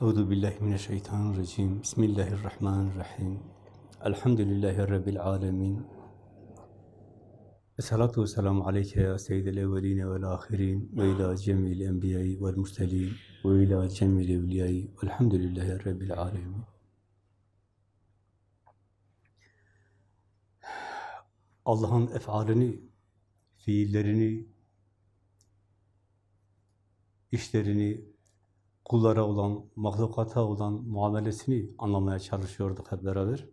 Euzu billahi mineşşeytanirracim. Bismillahirrahmanirrahim. Elhamdülillahi rabbil alamin. Esselatu vesselamu aleyke ya seyyidel evveline vel ahirin ve ila cemil enbiyayı vel murselin ve ila cemil evliyayı velhamdülillahi rabbil alamin. Allah'ın efalini, fiillerini, işlerini, kullara olan, mahlukata olan muamelesini anlamaya çalışıyorduk hep beraber.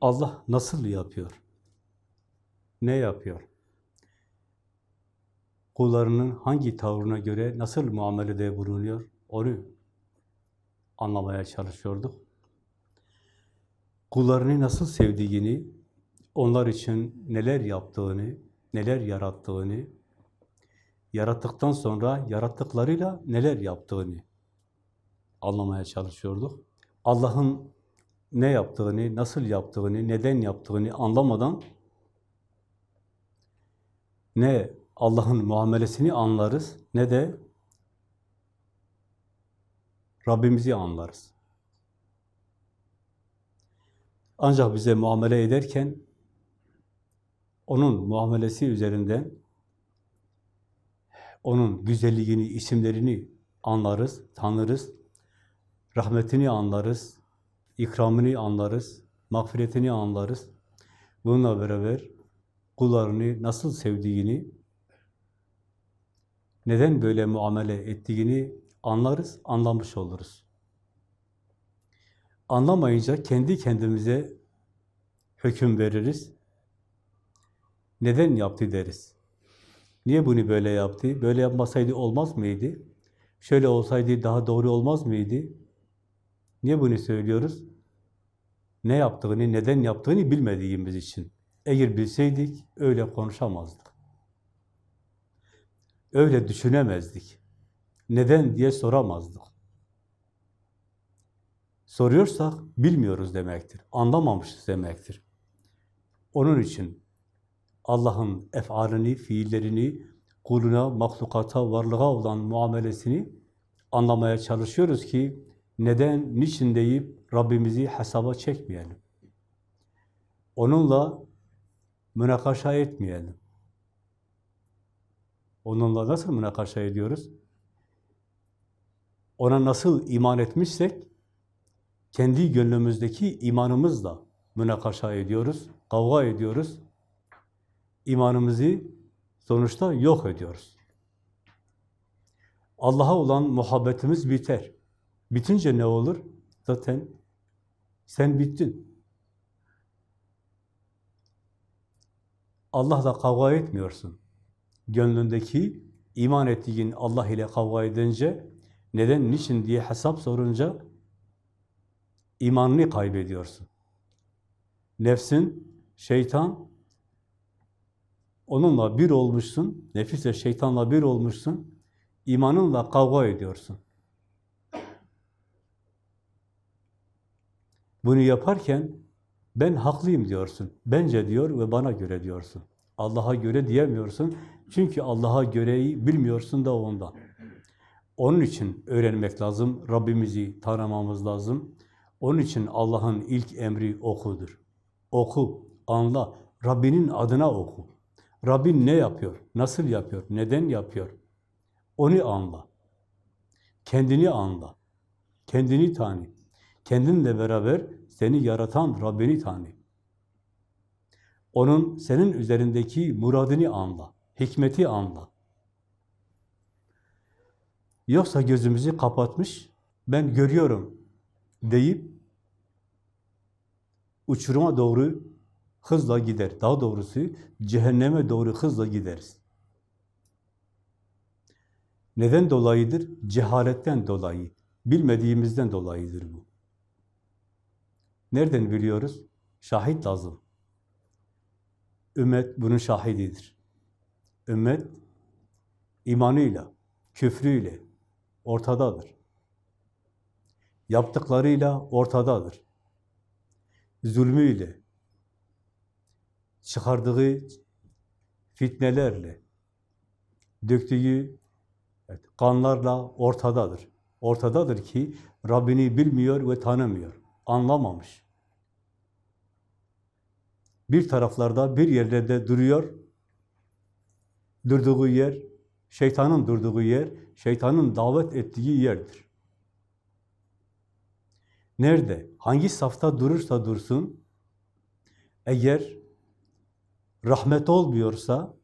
Allah nasıl yapıyor? Ne yapıyor? Kullarının hangi tavrına göre nasıl muamelede bulunuyor? Onu anlamaya çalışıyorduk. Kullarını nasıl sevdiğini, onlar için neler yaptığını, neler yarattığını, yarattıktan sonra yarattıklarıyla neler yaptığını anlamaya çalışıyorduk. Allah'ın ne yaptığını, nasıl yaptığını, neden yaptığını anlamadan ne Allah'ın muamelesini anlarız, ne de Rabbimizi anlarız. Ancak bize muamele ederken onun muamelesi üzerinden onun güzelliğini, isimlerini anlarız, tanırız, rahmetini anlarız, ikramını anlarız, mağfiretini anlarız. Bununla beraber kullarını nasıl sevdiğini, neden böyle muamele ettiğini anlarız, anlamış oluruz. Anlamayınca kendi kendimize hüküm veririz. Neden yaptı deriz. Niye bunu böyle yaptı? Böyle yapmasaydı olmaz mıydı? Şöyle olsaydı daha doğru olmaz mıydı? Niye bunu söylüyoruz? Ne yaptığını, neden yaptığını bilmediğimiz için. Eğer bilseydik öyle konuşamazdık. Öyle düşünemezdik. Neden diye soramazdık. Soruyorsak bilmiyoruz demektir. Anlamamışız demektir. Onun için Allah'ın efalini, fiillerini, kuluna, mahlukata, varlığa olan muamelesini anlamaya çalışıyoruz ki neden, niçin deyip Rabbimizi hesaba çekmeyelim. Onunla münakaşa etmeyelim. Onunla nasıl münakaşa ediyoruz? Ona nasıl iman etmişsek, kendi gönlümüzdeki imanımızla münakaşa ediyoruz, kavga ediyoruz. İmanımızı sonuçta yok ediyoruz. Allah'a olan muhabbetimiz biter. Bitince ne olur? Zaten sen bittin. Allah'la kavga etmiyorsun. Gönlündeki iman ettiğin Allah ile kavga edince, neden, niçin diye hesap sorunca imanını kaybediyorsun. Nefsin, şeytan, onunla bir olmuşsun, nefisle şeytanla bir olmuşsun, imanınla kavga ediyorsun. Bunu yaparken ben haklıyım diyorsun. Bence diyor ve bana göre diyorsun. Allah'a göre diyemiyorsun. Çünkü Allah'a göreyi bilmiyorsun da ondan. Onun için öğrenmek lazım. Rabbimizi tanımamız lazım. Onun için Allah'ın ilk emri okudur. Oku, anla. Rabbinin adına oku. Rabbin ne yapıyor? Nasıl yapıyor? Neden yapıyor? Onu anla. Kendini anla. Kendini tanı. Kendinle beraber seni yaratan Rabbini tanı. Onun senin üzerindeki muradını anla. Hikmeti anla. Yoksa gözümüzü kapatmış, ben görüyorum deyip uçuruma doğru hızla gider. Daha doğrusu cehenneme doğru hızla gideriz. Neden dolayıdır? Cehaletten dolayı. Bilmediğimizden dolayıdır bu. Nereden biliyoruz? Şahit lazım. Ümmet bunun şahididir. Ümmet imanıyla, küfrüyle ortadadır. Yaptıklarıyla ortadadır. Zulmüyle, çıkardığı fitnelerle, döktüğü Evet, kanlarla ortadadır. Ortadadır ki Rabbini bilmiyor ve tanımıyor. Anlamamış. Bir taraflarda, bir yerlerde duruyor. Durduğu yer, şeytanın durduğu yer, şeytanın davet ettiği yerdir. Nerede, hangi safta durursa dursun, eğer rahmet olmuyorsa,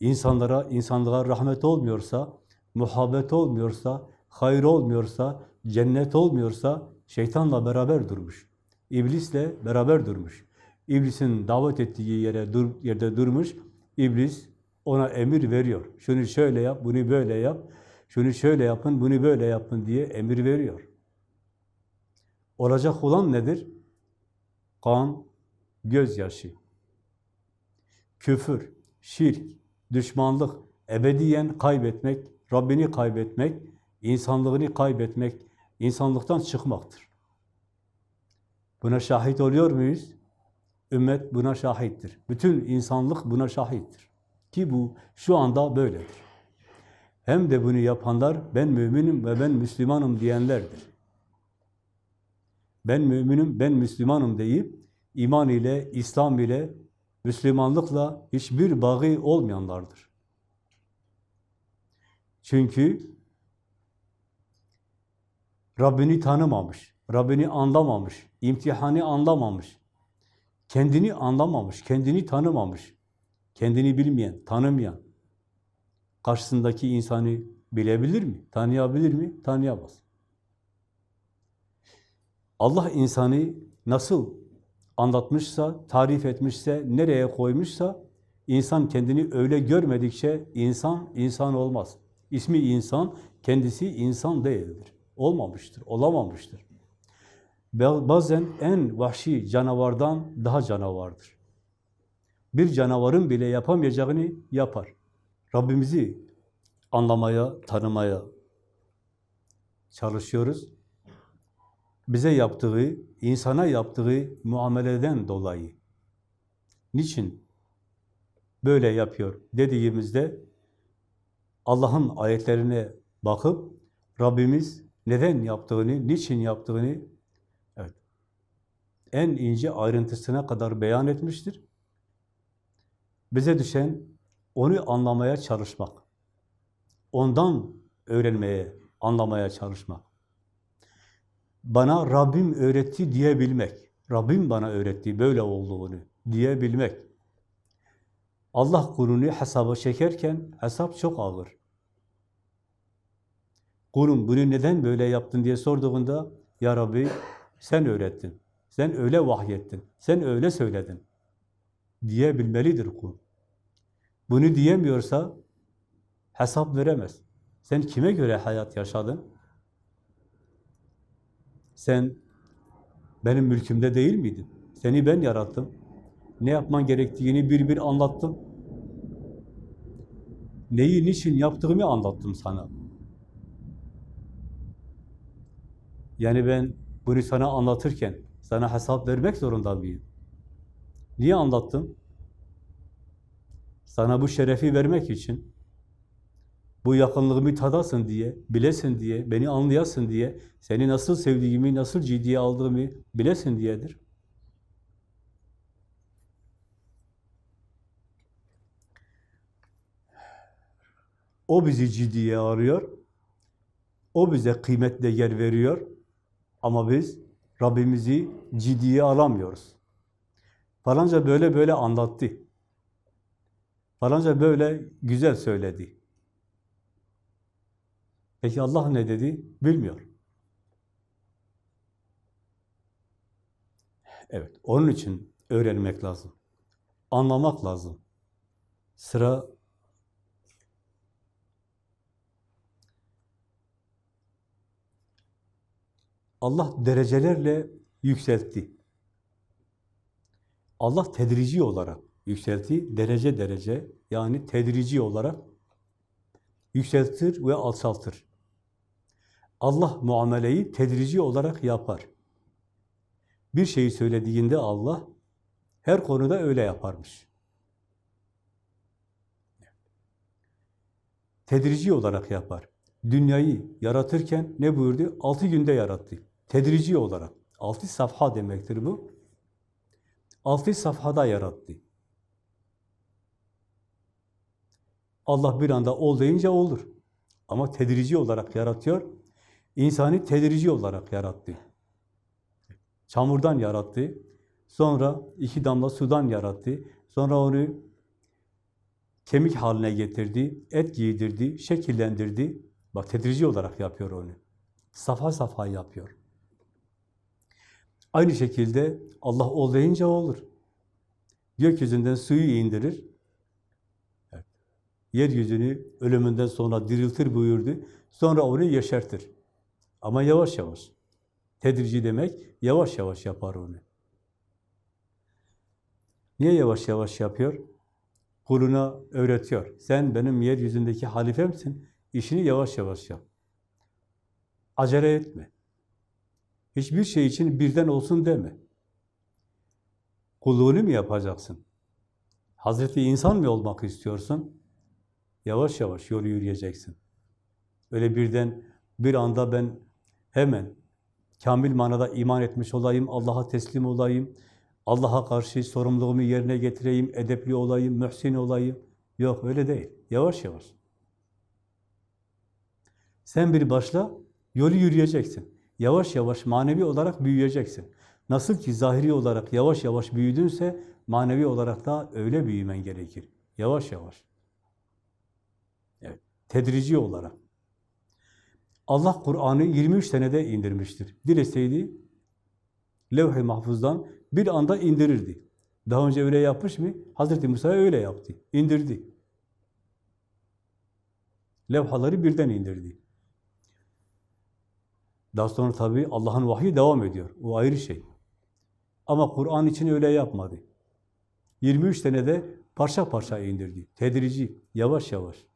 insanlara, insanlığa rahmet olmuyorsa, muhabbet olmuyorsa, hayır olmuyorsa, cennet olmuyorsa, şeytanla beraber durmuş. İblisle beraber durmuş. İblisin davet ettiği yere dur, yerde durmuş. İblis ona emir veriyor. Şunu şöyle yap, bunu böyle yap. Şunu şöyle yapın, bunu böyle yapın diye emir veriyor. Olacak olan nedir? Kan, gözyaşı, küfür, şirk, düşmanlık, ebediyen kaybetmek, Rabbini kaybetmek, insanlığını kaybetmek, insanlıktan çıkmaktır. Buna şahit oluyor muyuz? Ümmet buna şahittir. Bütün insanlık buna şahittir. Ki bu şu anda böyledir. Hem de bunu yapanlar ben müminim ve ben Müslümanım diyenlerdir. Ben müminim, ben Müslümanım deyip iman ile, İslam ile, Müslümanlıkla hiçbir bağı olmayanlardır. Çünkü Rabbini tanımamış, Rabbini anlamamış, imtihanı anlamamış, kendini anlamamış, kendini tanımamış, kendini bilmeyen, tanımayan, karşısındaki insanı bilebilir mi, tanıyabilir mi? Tanıyamaz. Allah insanı nasıl anlatmışsa, tarif etmişse, nereye koymuşsa, insan kendini öyle görmedikçe insan, insan olmaz. İsmi insan, kendisi insan değildir. Olmamıştır, olamamıştır. Bazen en vahşi canavardan daha canavardır. Bir canavarın bile yapamayacağını yapar. Rabbimizi anlamaya, tanımaya çalışıyoruz. Bize yaptığı, insana yaptığı muameleden dolayı. Niçin böyle yapıyor dediğimizde Allah'ın ayetlerine bakıp Rabbimiz neden yaptığını, niçin yaptığını evet, en ince ayrıntısına kadar beyan etmiştir. Bize düşen onu anlamaya çalışmak. Ondan öğrenmeye, anlamaya çalışmak. Bana Rabbim öğretti diyebilmek. Rabbim bana öğretti böyle olduğunu diyebilmek. Allah kulunu hesaba çekerken hesap çok ağır. Kulum bunu neden böyle yaptın diye sorduğunda Ya Rabbi sen öğrettin, sen öyle vahyettin, sen öyle söyledin diyebilmelidir kul. Bunu diyemiyorsa hesap veremez. Sen kime göre hayat yaşadın? Sen benim mülkümde değil miydin? Seni ben yarattım. Ne yapman gerektiğini bir bir anlattım. Neyi, niçin yaptığımı anlattım sana. Yani ben bunu sana anlatırken sana hesap vermek zorunda mıyım? Niye anlattım? Sana bu şerefi vermek için, bu yakınlığımı tadasın diye, bilesin diye, beni anlayasın diye, seni nasıl sevdiğimi, nasıl ciddiye aldığımı bilesin diyedir. O bizi ciddiye arıyor. O bize kıymetle yer veriyor. Ama biz Rabbimizi ciddiye alamıyoruz. Falanca böyle böyle anlattı. Falanca böyle güzel söyledi. Peki Allah ne dedi? Bilmiyor. Evet, onun için öğrenmek lazım. Anlamak lazım. Sıra Allah derecelerle yükseltti. Allah tedrici olarak yükseltti, derece derece yani tedrici olarak yükseltir ve alçaltır. Allah muameleyi tedrici olarak yapar. Bir şeyi söylediğinde Allah her konuda öyle yaparmış. tedrici olarak yapar. Dünyayı yaratırken ne buyurdu? Altı günde yarattı. Tedrici olarak. Altı safha demektir bu. Altı safhada yarattı. Allah bir anda ol deyince olur. Ama tedrici olarak yaratıyor. İnsanı tedrici olarak yarattı. Çamurdan yarattı. Sonra iki damla sudan yarattı. Sonra onu kemik haline getirdi, et giydirdi, şekillendirdi. Bak tedrici olarak yapıyor onu. Safa safa yapıyor. Aynı şekilde Allah ol deyince olur. Gökyüzünden suyu indirir. Evet. Yeryüzünü ölümünden sonra diriltir buyurdu. Sonra onu yeşertir. Ama yavaş yavaş. Tedrici demek yavaş yavaş yapar onu. Niye yavaş yavaş yapıyor? Kuluna öğretiyor. Sen benim yeryüzündeki halifemsin. İşini yavaş yavaş yap. Acele etme. Hiçbir şey için birden olsun deme. Kulluğunu mu yapacaksın? Hazreti insan mı olmak istiyorsun? Yavaş yavaş yolu yürüyeceksin. Öyle birden bir anda ben hemen kamil manada iman etmiş olayım, Allah'a teslim olayım, Allah'a karşı sorumluluğumu yerine getireyim, edepli olayım, mühsin olayım. Yok öyle değil. Yavaş yavaş. Sen bir başla, yolu yürüyeceksin. Yavaş yavaş manevi olarak büyüyeceksin. Nasıl ki zahiri olarak yavaş yavaş büyüdünse, manevi olarak da öyle büyümen gerekir. Yavaş yavaş. Evet, tedrici olarak. Allah Kur'an'ı 23 senede indirmiştir. Dileseydi, levh-i mahfuzdan bir anda indirirdi. Daha önce öyle yapmış mı? Hazreti Musa öyle yaptı. İndirdi. Levhaları birden indirdi. Daha sonra tabii Allah'ın vahyi devam ediyor. O ayrı şey. Ama Kur'an için öyle yapmadı. 23 senede parça parça indirdi. Tedrici, yavaş yavaş.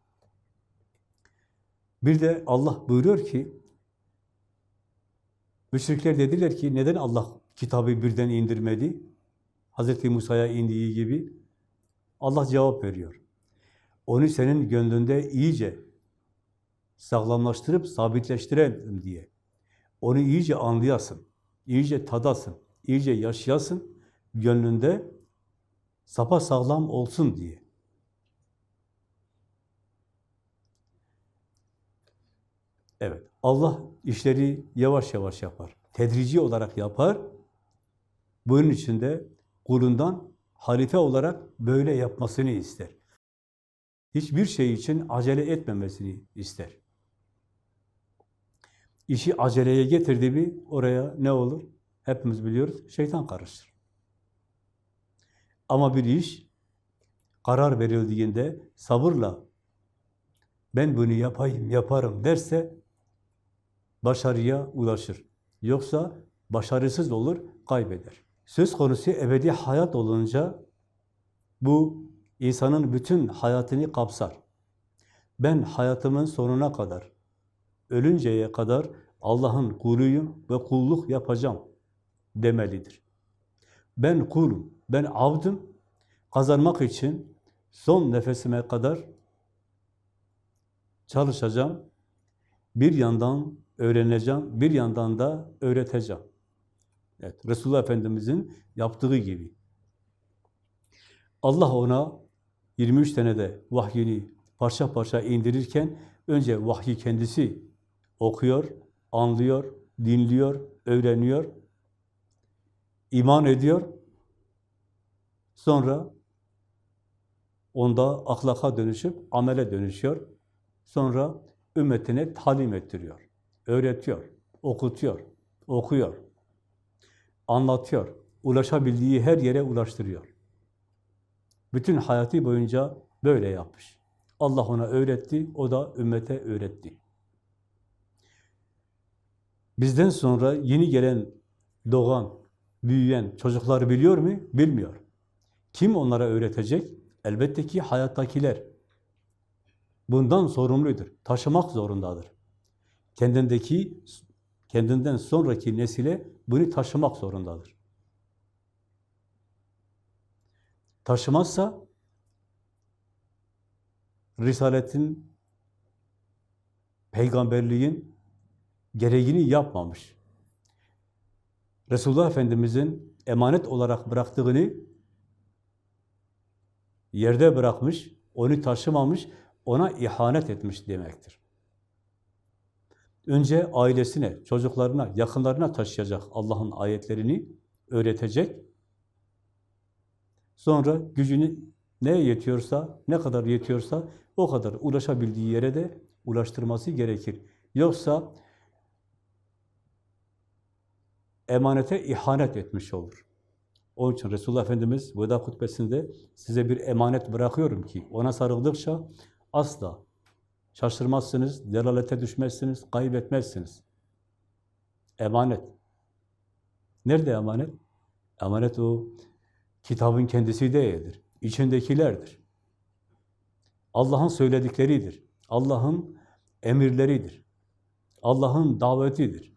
Bir de Allah buyuruyor ki, müşrikler dediler ki, neden Allah kitabı birden indirmedi? Hz. Musa'ya indiği gibi. Allah cevap veriyor. Onu senin gönlünde iyice sağlamlaştırıp sabitleştirelim diye. Onu iyice anlayasın, iyice tadasın, iyice yaşayasın, gönlünde sapa sağlam olsun diye. Evet, Allah işleri yavaş yavaş yapar. Tedrici olarak yapar. Bunun için de kulundan halife olarak böyle yapmasını ister. Hiçbir şey için acele etmemesini ister. İşi aceleye getirdi mi oraya ne olur? Hepimiz biliyoruz, şeytan karışır. Ama bir iş karar verildiğinde sabırla ben bunu yapayım, yaparım derse başarıya ulaşır. Yoksa başarısız olur, kaybeder. Söz konusu ebedi hayat olunca bu insanın bütün hayatını kapsar. Ben hayatımın sonuna kadar, ölünceye kadar Allah'ın kuluyum ve kulluk yapacağım demelidir. Ben kulum, ben avdım, kazanmak için son nefesime kadar çalışacağım. Bir yandan öğreneceğim, bir yandan da öğreteceğim. Evet, Resulullah Efendimiz'in yaptığı gibi. Allah ona 23 senede vahyini parça parça indirirken önce vahyi kendisi okuyor, anlıyor, dinliyor, öğreniyor, iman ediyor. Sonra onda ahlaka dönüşüp amele dönüşüyor. Sonra ümmetine talim ettiriyor, öğretiyor, okutuyor, okuyor anlatıyor. Ulaşabildiği her yere ulaştırıyor. Bütün hayatı boyunca böyle yapmış. Allah ona öğretti, o da ümmete öğretti. Bizden sonra yeni gelen, doğan, büyüyen çocukları biliyor mu? Bilmiyor. Kim onlara öğretecek? Elbette ki hayattakiler. Bundan sorumludur. Taşımak zorundadır. Kendindeki kendinden sonraki nesile bunu taşımak zorundadır. Taşımazsa Risaletin peygamberliğin gereğini yapmamış. Resulullah Efendimiz'in emanet olarak bıraktığını yerde bırakmış, onu taşımamış, ona ihanet etmiş demektir. Önce ailesine, çocuklarına, yakınlarına taşıyacak Allah'ın ayetlerini öğretecek. Sonra gücünü neye yetiyorsa, ne kadar yetiyorsa o kadar ulaşabildiği yere de ulaştırması gerekir. Yoksa emanete ihanet etmiş olur. Onun için Resulullah Efendimiz veda hutbesinde size bir emanet bırakıyorum ki ona sarıldıkça asla şaşırmazsınız, delalete düşmezsiniz, kaybetmezsiniz. Emanet. Nerede emanet? Emanet o kitabın kendisi değildir. İçindekilerdir. Allah'ın söyledikleridir. Allah'ın emirleridir. Allah'ın davetidir.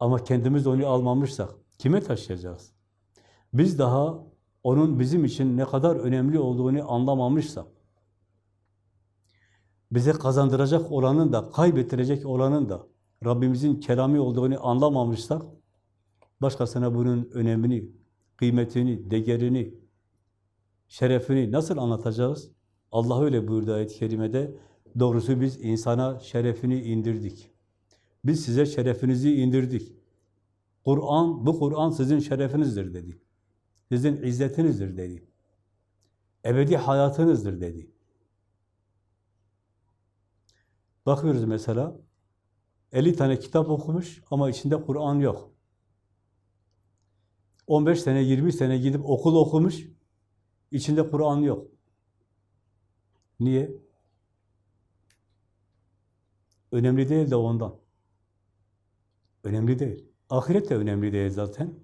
Ama kendimiz onu almamışsak kime taşıyacağız? Biz daha onun bizim için ne kadar önemli olduğunu anlamamışsak, bize kazandıracak olanın da, kaybettirecek olanın da Rabbimizin kelami olduğunu anlamamışsak, başkasına bunun önemini, kıymetini, değerini, şerefini nasıl anlatacağız? Allah öyle buyurdu ayet-i kerimede, doğrusu biz insana şerefini indirdik. Biz size şerefinizi indirdik. Kur'an, bu Kur'an sizin şerefinizdir dedi. Sizin izzetinizdir dedi. Ebedi hayatınızdır dedi. Bakıyoruz mesela, 50 tane kitap okumuş ama içinde Kur'an yok. 15 sene, 20 sene gidip okul okumuş, içinde Kur'an yok. Niye? Önemli değil de ondan. Önemli değil. Ahiret de önemli değil zaten.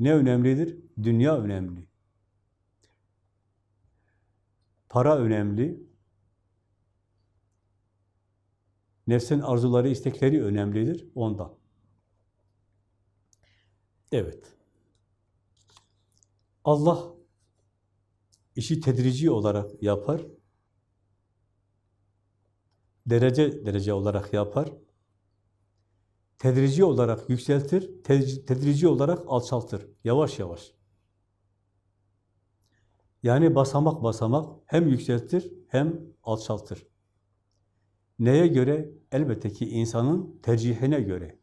Ne önemlidir? Dünya önemli. Para önemli. Nefsin arzuları, istekleri önemlidir ondan. Evet. Allah işi tedrici olarak yapar. Derece derece olarak yapar. Tedrici olarak yükseltir, tedrici, olarak alçaltır. Yavaş yavaş. Yani basamak basamak hem yükseltir hem alçaltır. Neye göre? Elbette ki insanın tercihine göre.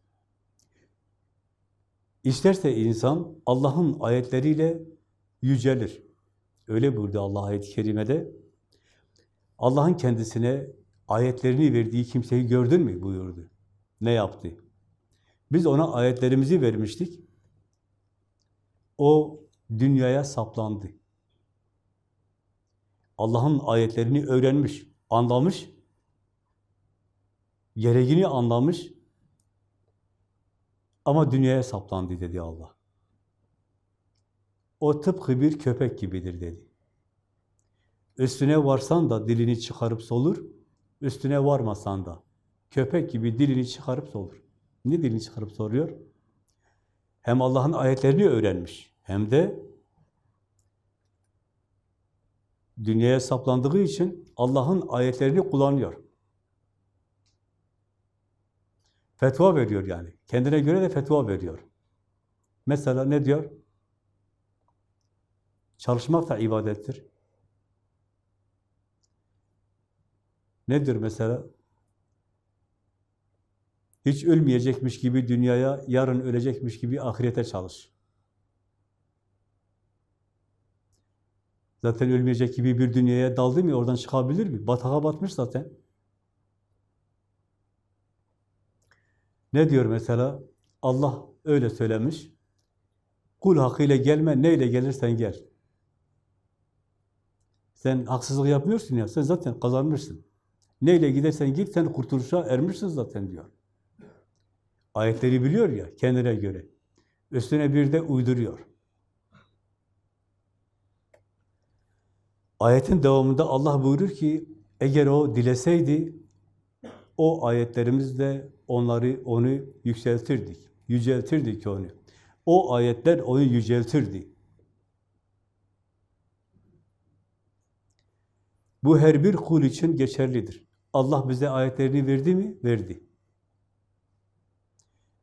İsterse insan Allah'ın ayetleriyle yücelir. Öyle buyurdu Allah ayet-i kerimede. Allah'ın kendisine ayetlerini verdiği kimseyi gördün mü buyurdu. Ne yaptı? Biz ona ayetlerimizi vermiştik. O dünyaya saplandı. Allah'ın ayetlerini öğrenmiş, anlamış, gereğini anlamış ama dünyaya saplandı dedi Allah. O tıpkı bir köpek gibidir dedi. Üstüne varsan da dilini çıkarıp solur, üstüne varmasan da köpek gibi dilini çıkarıp solur. Ne dilini çıkarıp soruyor? Hem Allah'ın ayetlerini öğrenmiş, hem de dünyaya saplandığı için Allah'ın ayetlerini kullanıyor. Fetva veriyor yani. Kendine göre de fetva veriyor. Mesela ne diyor? Çalışmak da ibadettir. Nedir mesela? Hiç ölmeyecekmiş gibi dünyaya, yarın ölecekmiş gibi ahirete çalış. Zaten ölmeyecek gibi bir dünyaya daldı mı oradan çıkabilir mi? Batağa batmış zaten. Ne diyor mesela? Allah öyle söylemiş. Kul hakkıyla gelme, neyle gelirsen gel. Sen haksızlık yapmıyorsun ya, sen zaten kazanmışsın. Neyle gidersen git, sen kurtuluşa ermişsin zaten diyor. Ayetleri biliyor ya, kendine göre. Üstüne bir de uyduruyor. Ayetin devamında Allah buyurur ki, eğer o dileseydi, o ayetlerimizle onları, onu yükseltirdik, yüceltirdik onu. O ayetler onu yüceltirdi. Bu her bir kul için geçerlidir. Allah bize ayetlerini verdi mi? Verdi.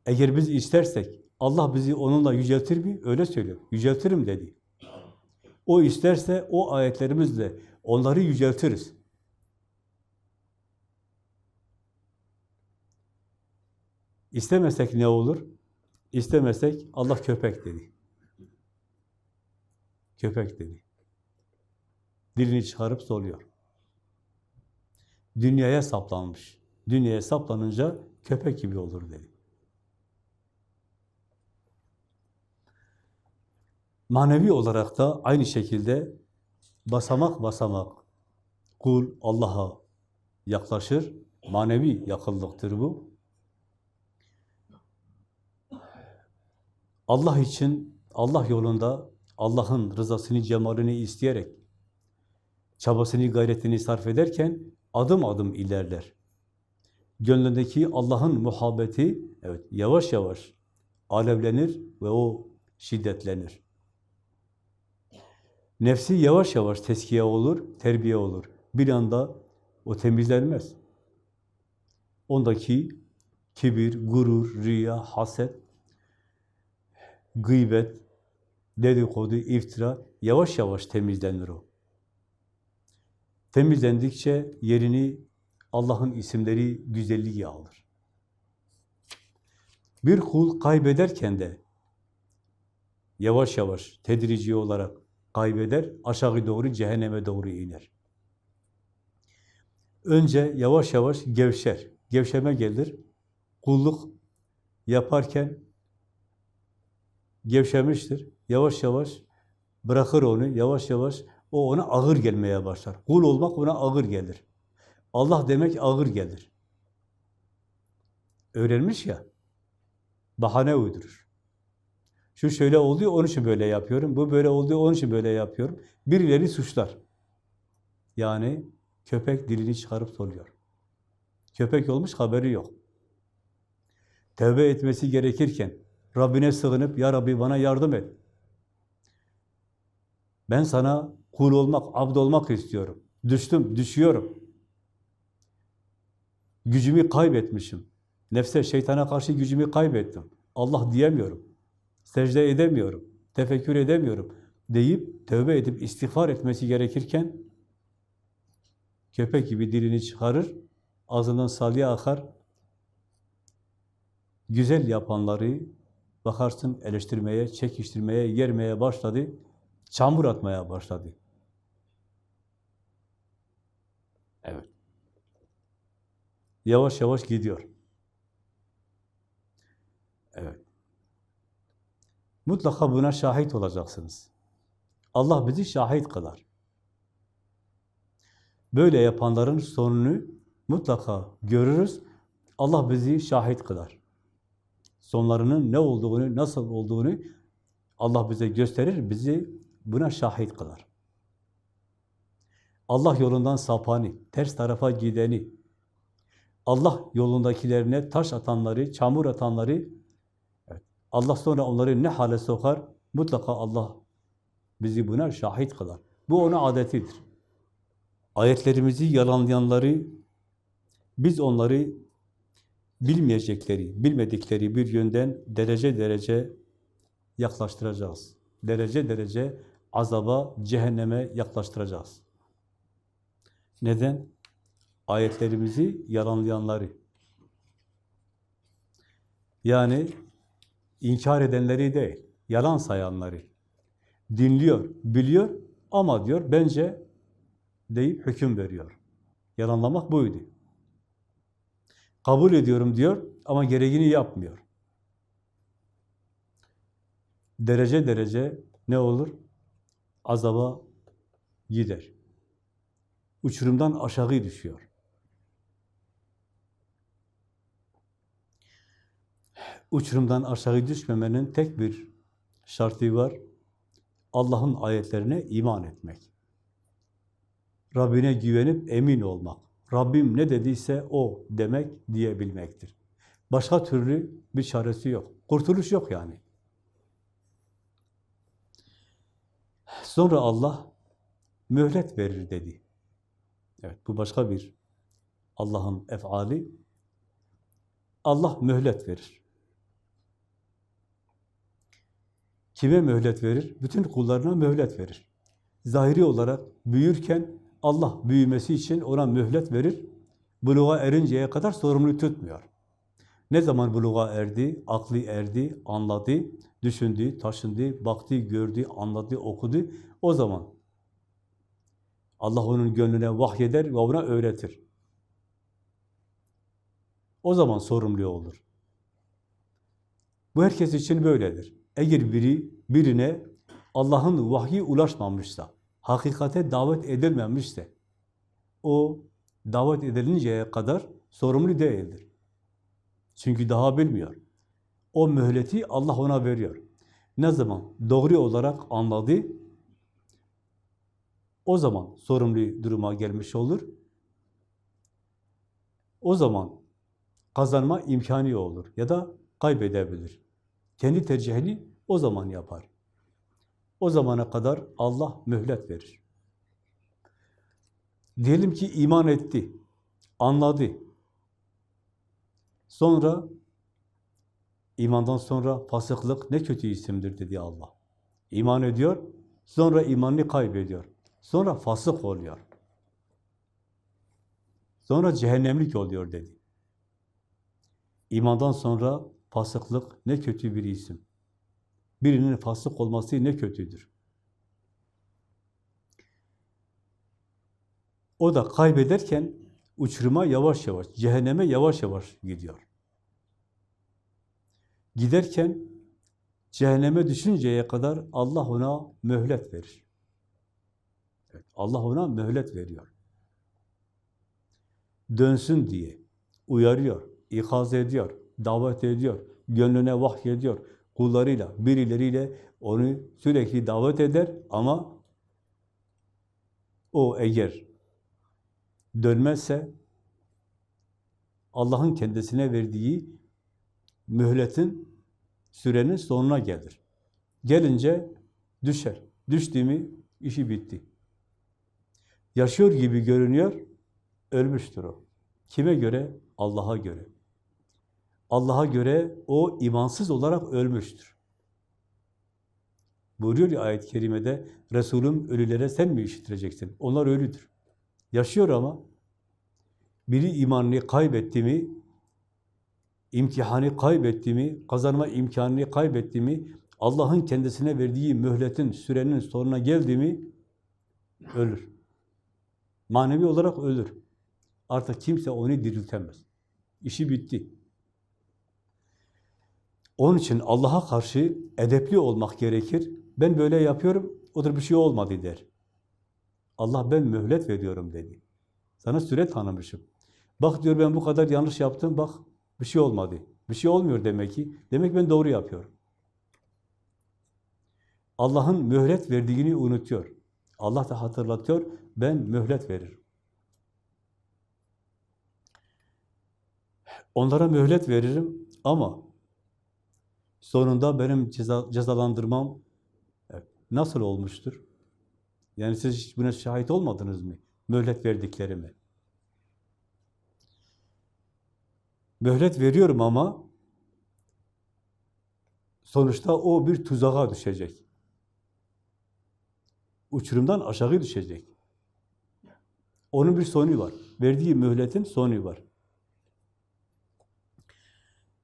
Eğer biz istersek Allah bizi onunla yüceltir mi? Öyle söylüyor. Yüceltirim dedi. O isterse o ayetlerimizle onları yüceltiriz. İstemesek ne olur? İstemesek Allah köpek dedi. Köpek dedi. Dilini çıkarıp soluyor. Dünyaya saplanmış. Dünyaya saplanınca köpek gibi olur dedi. Manevi olarak da aynı şekilde basamak basamak kul Allah'a yaklaşır. Manevi yakınlıktır bu. Allah için, Allah yolunda Allah'ın rızasını, cemalini isteyerek çabasını, gayretini sarf ederken adım adım ilerler. Gönlündeki Allah'ın muhabbeti evet yavaş yavaş alevlenir ve o şiddetlenir. Nefsi yavaş yavaş teskiye olur, terbiye olur. Bir anda o temizlenmez. Ondaki kibir, gurur, riya, haset, gıybet, dedikodu, iftira yavaş yavaş temizlenir o. Temizlendikçe yerini Allah'ın isimleri güzelliği alır. Bir kul kaybederken de yavaş yavaş, tedrici olarak kaybeder, aşağı doğru cehenneme doğru iner. Önce yavaş yavaş gevşer, gevşeme gelir. Kulluk yaparken gevşemiştir. Yavaş yavaş bırakır onu, yavaş yavaş o ona ağır gelmeye başlar. Kul olmak ona ağır gelir. Allah demek ağır gelir. Öğrenmiş ya, bahane uydurur. Şu şöyle oluyor, onun için böyle yapıyorum. Bu böyle oluyor, onun için böyle yapıyorum. Birileri suçlar. Yani köpek dilini çıkarıp soruyor. Köpek olmuş, haberi yok. Tevbe etmesi gerekirken, Rabbine sığınıp, Ya Rabbi bana yardım et. Ben sana kul olmak, abd olmak istiyorum. Düştüm, düşüyorum. Gücümü kaybetmişim. Nefse, şeytana karşı gücümü kaybettim. Allah diyemiyorum. Secde edemiyorum. Tefekkür edemiyorum. Deyip, tövbe edip istiğfar etmesi gerekirken köpek gibi dilini çıkarır, ağzından salya akar. Güzel yapanları bakarsın eleştirmeye, çekiştirmeye, yermeye başladı. Çamur atmaya başladı. Evet. Yavaş yavaş gidiyor. Evet. Mutlaka buna şahit olacaksınız. Allah bizi şahit kılar. Böyle yapanların sonunu mutlaka görürüz. Allah bizi şahit kılar. Sonlarının ne olduğunu, nasıl olduğunu Allah bize gösterir, bizi buna şahit kılar. Allah yolundan sapanı, ters tarafa gideni, Allah yolundakilerine taş atanları, çamur atanları, Allah sonra onları ne hale sokar? Mutlaka Allah bizi buna şahit kılar. Bu onun adetidir. Ayetlerimizi yalanlayanları, biz onları bilmeyecekleri, bilmedikleri bir yönden derece derece yaklaştıracağız. Derece derece azaba, cehenneme yaklaştıracağız. Neden? Ayetlerimizi yalanlayanları. Yani inkar edenleri değil, yalan sayanları. Dinliyor, biliyor ama diyor bence deyip hüküm veriyor. Yalanlamak buydu. Kabul ediyorum diyor ama gereğini yapmıyor. Derece derece ne olur? Azaba gider. Uçurumdan aşağı düşüyor. Uçurumdan aşağı düşmemenin tek bir şartı var. Allah'ın ayetlerine iman etmek. Rabbine güvenip emin olmak. Rabbim ne dediyse o demek diyebilmektir. Başka türlü bir çaresi yok. Kurtuluş yok yani. Sonra Allah mühlet verir dedi. Evet, bu başka bir Allah'ın efali. Allah mühlet verir. Kime mühlet verir? Bütün kullarına mühlet verir. Zahiri olarak büyürken Allah büyümesi için ona mühlet verir. Buluğa erinceye kadar sorumlu tutmuyor. Ne zaman buluğa erdi, aklı erdi, anladı, düşündü, taşındı, baktı, gördü, anladı, okudu, o zaman Allah onun gönlüne vahyeder ve ona öğretir. O zaman sorumlu olur. Bu herkes için böyledir. Eğer biri birine Allah'ın vahyi ulaşmamışsa, hakikate davet edilmemişse, o davet edilinceye kadar sorumlu değildir. Çünkü daha bilmiyor. O mühleti Allah ona veriyor. Ne zaman doğru olarak anladı, o zaman sorumlu duruma gelmiş olur. O zaman kazanma imkanı olur ya da kaybedebilir. Kendi tercihini o zaman yapar. O zamana kadar Allah mühlet verir. Diyelim ki iman etti, anladı. Sonra, imandan sonra fasıklık ne kötü isimdir dedi Allah. İman ediyor, sonra imanını kaybediyor. Sonra fasık oluyor. Sonra cehennemlik oluyor dedi. İmandan sonra fasıklık ne kötü bir isim. Birinin fasık olması ne kötüdür. O da kaybederken uçuruma yavaş yavaş, cehenneme yavaş yavaş gidiyor. Giderken cehenneme düşünceye kadar Allah ona mühlet verir. Allah ona mühlet veriyor. Dönsün diye uyarıyor, ikaz ediyor, davet ediyor, gönlüne vahyediyor. Kullarıyla, birileriyle onu sürekli davet eder ama o eğer dönmezse Allah'ın kendisine verdiği mühletin sürenin sonuna gelir. Gelince düşer. Düştü mü işi bitti. Yaşıyor gibi görünüyor, ölmüştür o. Kime göre? Allah'a göre. Allah'a göre o imansız olarak ölmüştür. Buyuruyor ya ayet-i kerimede, Resulüm ölülere sen mi işitireceksin? Onlar ölüdür. Yaşıyor ama biri imanını kaybetti mi, imtihanı kaybetti mi, kazanma imkanını kaybetti mi, Allah'ın kendisine verdiği mühletin, sürenin sonuna geldi mi, ölür. Manevi olarak ölür. Artık kimse onu diriltemez. İşi bitti. Onun için Allah'a karşı edepli olmak gerekir. Ben böyle yapıyorum, odur bir şey olmadı der. Allah ben mühlet veriyorum dedi. Sana süre tanımışım. Bak diyor ben bu kadar yanlış yaptım, bak bir şey olmadı. Bir şey olmuyor demek ki. Demek ben doğru yapıyorum. Allah'ın mühlet verdiğini unutuyor. Allah da hatırlatıyor, ben mühlet veririm. Onlara mühlet veririm ama sonunda benim ceza, cezalandırmam evet, nasıl olmuştur? Yani siz buna şahit olmadınız mı? Mühlet verdiklerime. Mühlet veriyorum ama sonuçta o bir tuzağa düşecek. Uçurumdan aşağı düşecek. Onun bir sonu var. Verdiği mühletin sonu var.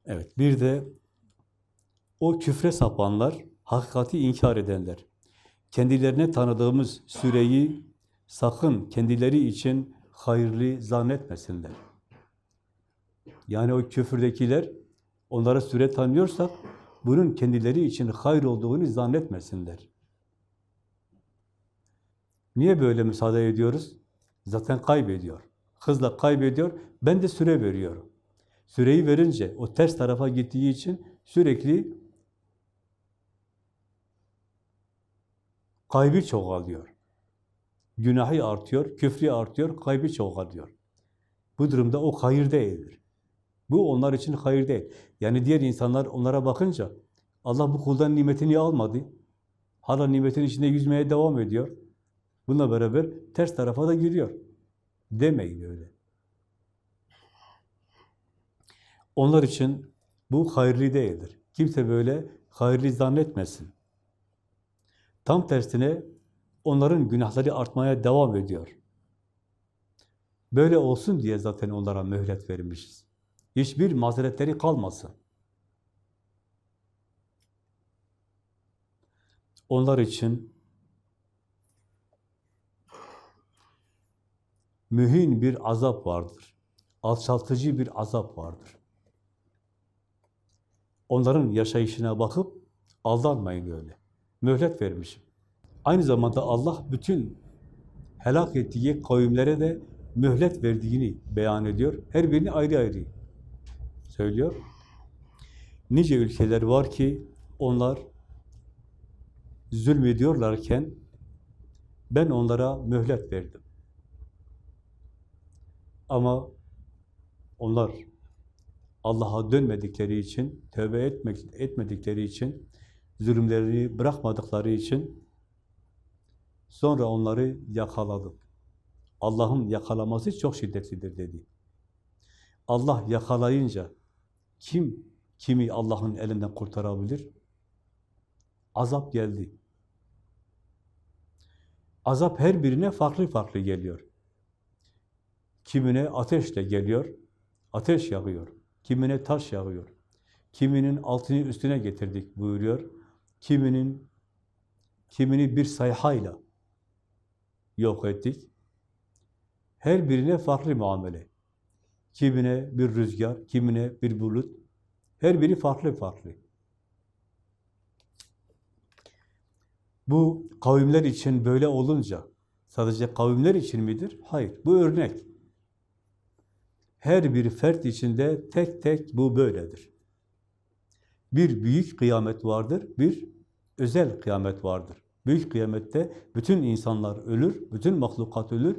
Evet, bir de o küfre sapanlar, hakikati inkar edenler. Kendilerine tanıdığımız süreyi sakın kendileri için hayırlı zannetmesinler. Yani o küfürdekiler, onlara süre tanıyorsak, bunun kendileri için hayır olduğunu zannetmesinler. Niye böyle müsaade ediyoruz? Zaten kaybediyor. Hızla kaybediyor, ben de süre veriyorum. Süreyi verince, o ters tarafa gittiği için sürekli kaybı çoğalıyor. Günahı artıyor, küfrü artıyor, kaybı çoğalıyor. Bu durumda o hayır değildir. Bu onlar için hayır değil. Yani diğer insanlar onlara bakınca Allah bu kuldan nimetini almadı. Hala nimetin içinde yüzmeye devam ediyor. Bununla beraber ters tarafa da giriyor. Demeyin öyle. Onlar için bu hayırlı değildir. Kimse böyle hayırlı zannetmesin. Tam tersine onların günahları artmaya devam ediyor. Böyle olsun diye zaten onlara mühlet vermişiz. Hiçbir mazeretleri kalmasın. Onlar için mühin bir azap vardır. Alçaltıcı bir azap vardır. Onların yaşayışına bakıp aldanmayın öyle. Mühlet vermişim. Aynı zamanda Allah bütün helak ettiği kavimlere de mühlet verdiğini beyan ediyor. Her birini ayrı ayrı söylüyor. Nice ülkeler var ki onlar zulmediyorlarken ben onlara mühlet verdim. Ama onlar Allah'a dönmedikleri için, tövbe etmek, etmedikleri için, zulümlerini bırakmadıkları için sonra onları yakaladım. Allah'ın yakalaması çok şiddetlidir dedi. Allah yakalayınca kim kimi Allah'ın elinden kurtarabilir? Azap geldi. Azap her birine farklı farklı geliyor. Kimine ateşle geliyor, ateş yağıyor. Kimine taş yağıyor. Kiminin altını üstüne getirdik buyuruyor. Kiminin kimini bir sayhayla yok ettik. Her birine farklı muamele. Kimine bir rüzgar, kimine bir bulut. Her biri farklı farklı. Bu kavimler için böyle olunca sadece kavimler için midir? Hayır. Bu örnek. Her bir fert içinde tek tek bu böyledir. Bir büyük kıyamet vardır, bir özel kıyamet vardır. Büyük kıyamette bütün insanlar ölür, bütün mahlukat ölür.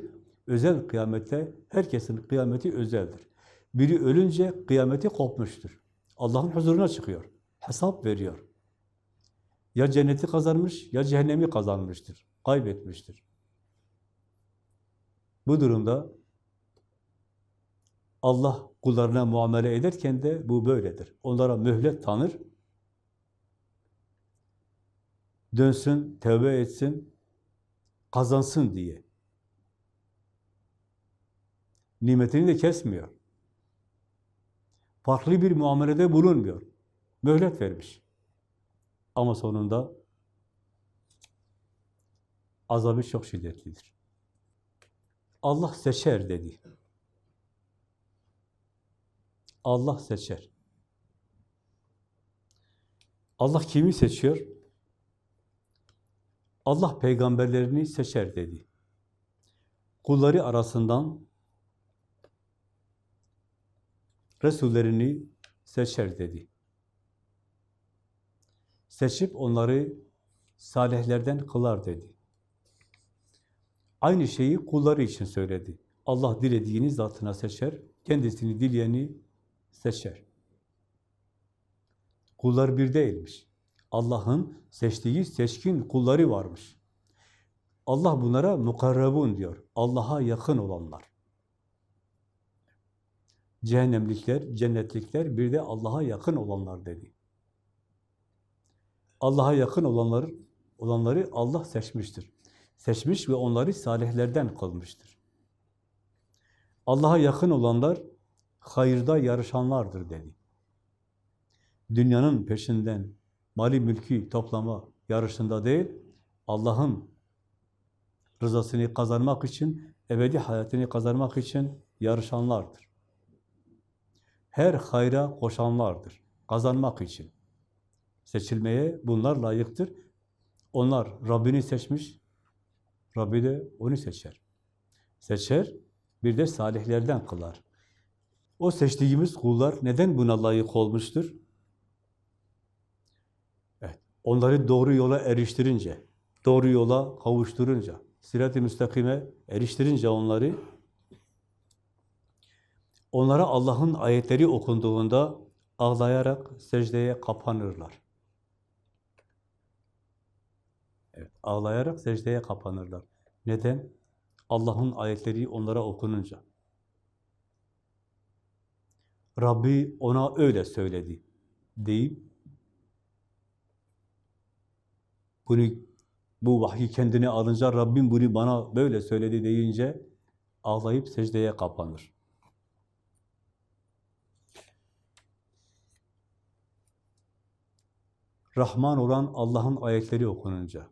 Özel kıyamette herkesin kıyameti özeldir. Biri ölünce kıyameti kopmuştur. Allah'ın huzuruna çıkıyor. Hesap veriyor. Ya cenneti kazanmış ya cehennemi kazanmıştır. Kaybetmiştir. Bu durumda Allah kullarına muamele ederken de bu böyledir. Onlara mühlet tanır. Dönsün, tövbe etsin, kazansın diye. Nimetini de kesmiyor. Farklı bir muamelede bulunmuyor. Mühlet vermiş. Ama sonunda azabı çok şiddetlidir. Allah seçer dedi. Allah seçer. Allah kimi seçiyor? Allah peygamberlerini seçer dedi. Kulları arasından Resullerini seçer dedi. Seçip onları salihlerden kılar dedi. Aynı şeyi kulları için söyledi. Allah dilediğini zatına seçer, kendisini dileyeni seçer. Kullar bir değilmiş. Allah'ın seçtiği seçkin kulları varmış. Allah bunlara mukarrabun diyor. Allah'a yakın olanlar. Cehennemlikler, cennetlikler bir de Allah'a yakın olanlar dedi. Allah'a yakın olanları, olanları Allah seçmiştir. Seçmiş ve onları salihlerden kılmıştır. Allah'a yakın olanlar hayırda yarışanlardır dedi. Dünyanın peşinden mali mülkü toplama yarışında değil, Allah'ın rızasını kazanmak için, ebedi hayatını kazanmak için yarışanlardır. Her hayra koşanlardır, kazanmak için. Seçilmeye bunlar layıktır. Onlar Rabbini seçmiş, Rabbi de onu seçer. Seçer, bir de salihlerden kılar. O seçtiğimiz kullar neden buna layık olmuştur? Evet, onları doğru yola eriştirince, doğru yola kavuşturunca, sirat-i müstakime eriştirince onları, onlara Allah'ın ayetleri okunduğunda ağlayarak secdeye kapanırlar. Evet, ağlayarak secdeye kapanırlar. Neden? Allah'ın ayetleri onlara okununca. Rabbi ona öyle söyledi deyip bunu bu vahyi kendine alınca Rabbim bunu bana böyle söyledi deyince ağlayıp secdeye kapanır. Rahman olan Allah'ın ayetleri okununca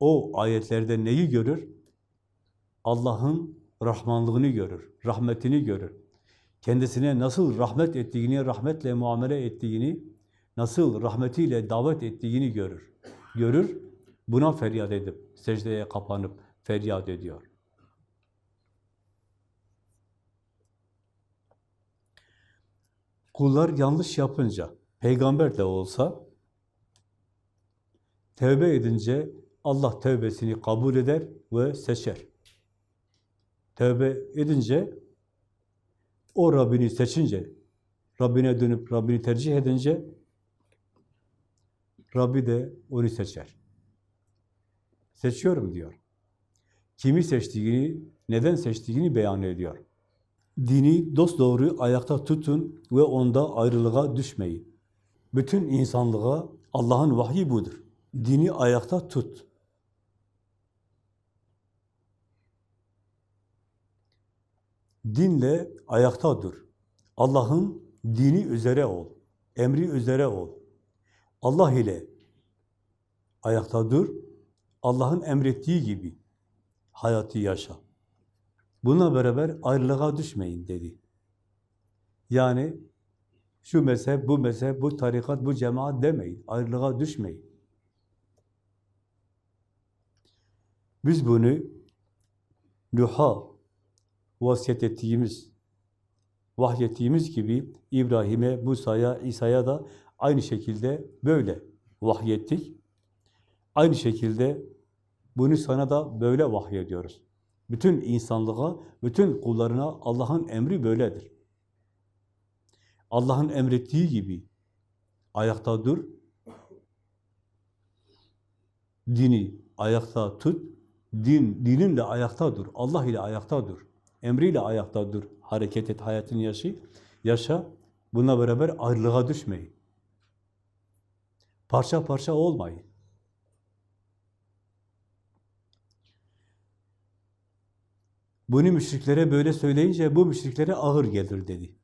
o ayetlerde neyi görür? Allah'ın rahmanlığını görür, rahmetini görür. Kendisine nasıl rahmet ettiğini, rahmetle muamele ettiğini, nasıl rahmetiyle davet ettiğini görür. Görür, buna feryat edip, secdeye kapanıp feryat ediyor. Kullar yanlış yapınca, peygamber de olsa, tevbe edince Allah tevbesini kabul eder ve seçer. Tevbe edince, o Rabbini seçince, Rabbine dönüp Rabbini tercih edince, Rabbi de onu seçer. Seçiyorum diyor. Kimi seçtiğini, neden seçtiğini beyan ediyor. Dini dosdoğru ayakta tutun ve onda ayrılığa düşmeyin. Bütün insanlığa Allah'ın vahyi budur. Dini ayakta tut. Dinle ayakta dur. Allah'ın dini üzere ol. Emri üzere ol. Allah ile ayakta dur. Allah'ın emrettiği gibi hayatı yaşa. Bununla beraber ayrılığa düşmeyin dedi. Yani şu mezhep, bu mezhep, bu tarikat, bu cemaat demeyin. Ayrılığa düşmeyin. Biz bunu Nuh'a vasiyet ettiğimiz, vahyettiğimiz gibi İbrahim'e, Musa'ya, İsa'ya da aynı şekilde böyle vahyettik. Aynı şekilde bunu sana da böyle vahyediyoruz. Bütün insanlığa, bütün kullarına Allah'ın emri böyledir. Allah'ın emrettiği gibi ayakta dur, dini ayakta tut, din dininle ayakta dur, Allah ile ayakta dur, emriyle ayakta dur, hareket et, hayatını yaşa, yaşa, bununla beraber ayrılığa düşmeyin. Parça parça olmayın. Bunu müşriklere böyle söyleyince bu müşriklere ağır gelir dedi.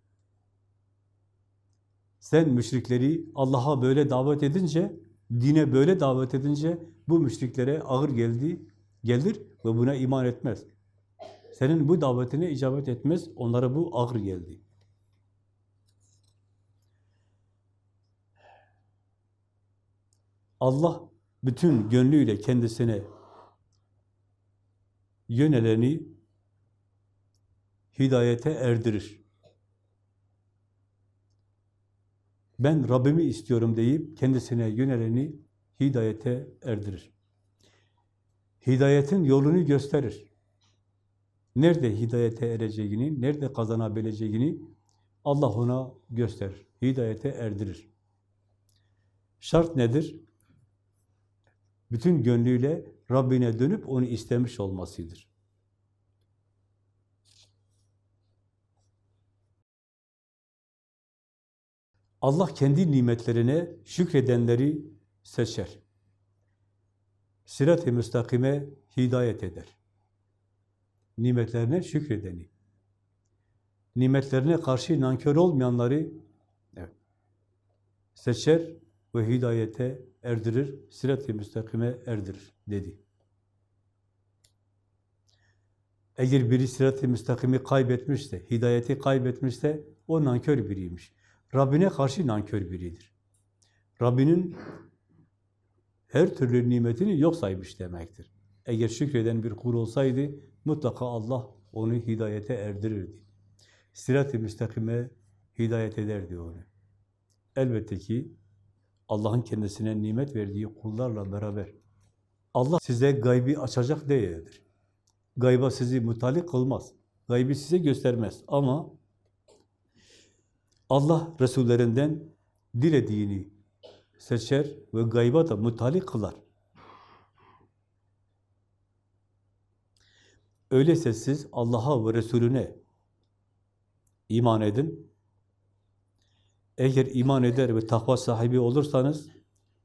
Sen müşrikleri Allah'a böyle davet edince, dine böyle davet edince bu müşriklere ağır geldi, gelir ve buna iman etmez. Senin bu davetine icabet etmez, onlara bu ağır geldi. Allah bütün gönlüyle kendisine yöneleni hidayete erdirir. Ben Rabbimi istiyorum deyip kendisine yöneleni hidayete erdirir. Hidayetin yolunu gösterir. Nerede hidayete ereceğini, nerede kazanabileceğini Allah ona gösterir. Hidayete erdirir. Şart nedir? Bütün gönlüyle Rabbine dönüp onu istemiş olmasıdır. Allah kendi nimetlerine şükredenleri seçer. Sirat-i müstakime hidayet eder. Nimetlerine şükredeni. Nimetlerine karşı nankör olmayanları evet, seçer ve hidayete erdirir, sirat-i müstakime erdirir dedi. Eğer biri sirat-i müstakimi kaybetmişse, hidayeti kaybetmişse o nankör biriymiş. Rabbine karşı nankör biridir. Rabbinin her türlü nimetini yok saymış demektir. Eğer şükreden bir kul olsaydı mutlaka Allah onu hidayete erdirirdi. Sirat-i müstakime hidayet ederdi onu. Elbette ki Allah'ın kendisine nimet verdiği kullarla beraber Allah size gaybi açacak değildir. Gayba sizi mutalik kılmaz. Gaybi size göstermez ama Allah Resullerinden dilediğini seçer ve gayba da mutalik kılar. Öyleyse siz Allah'a ve Resulüne iman edin. Eğer iman eder ve takva sahibi olursanız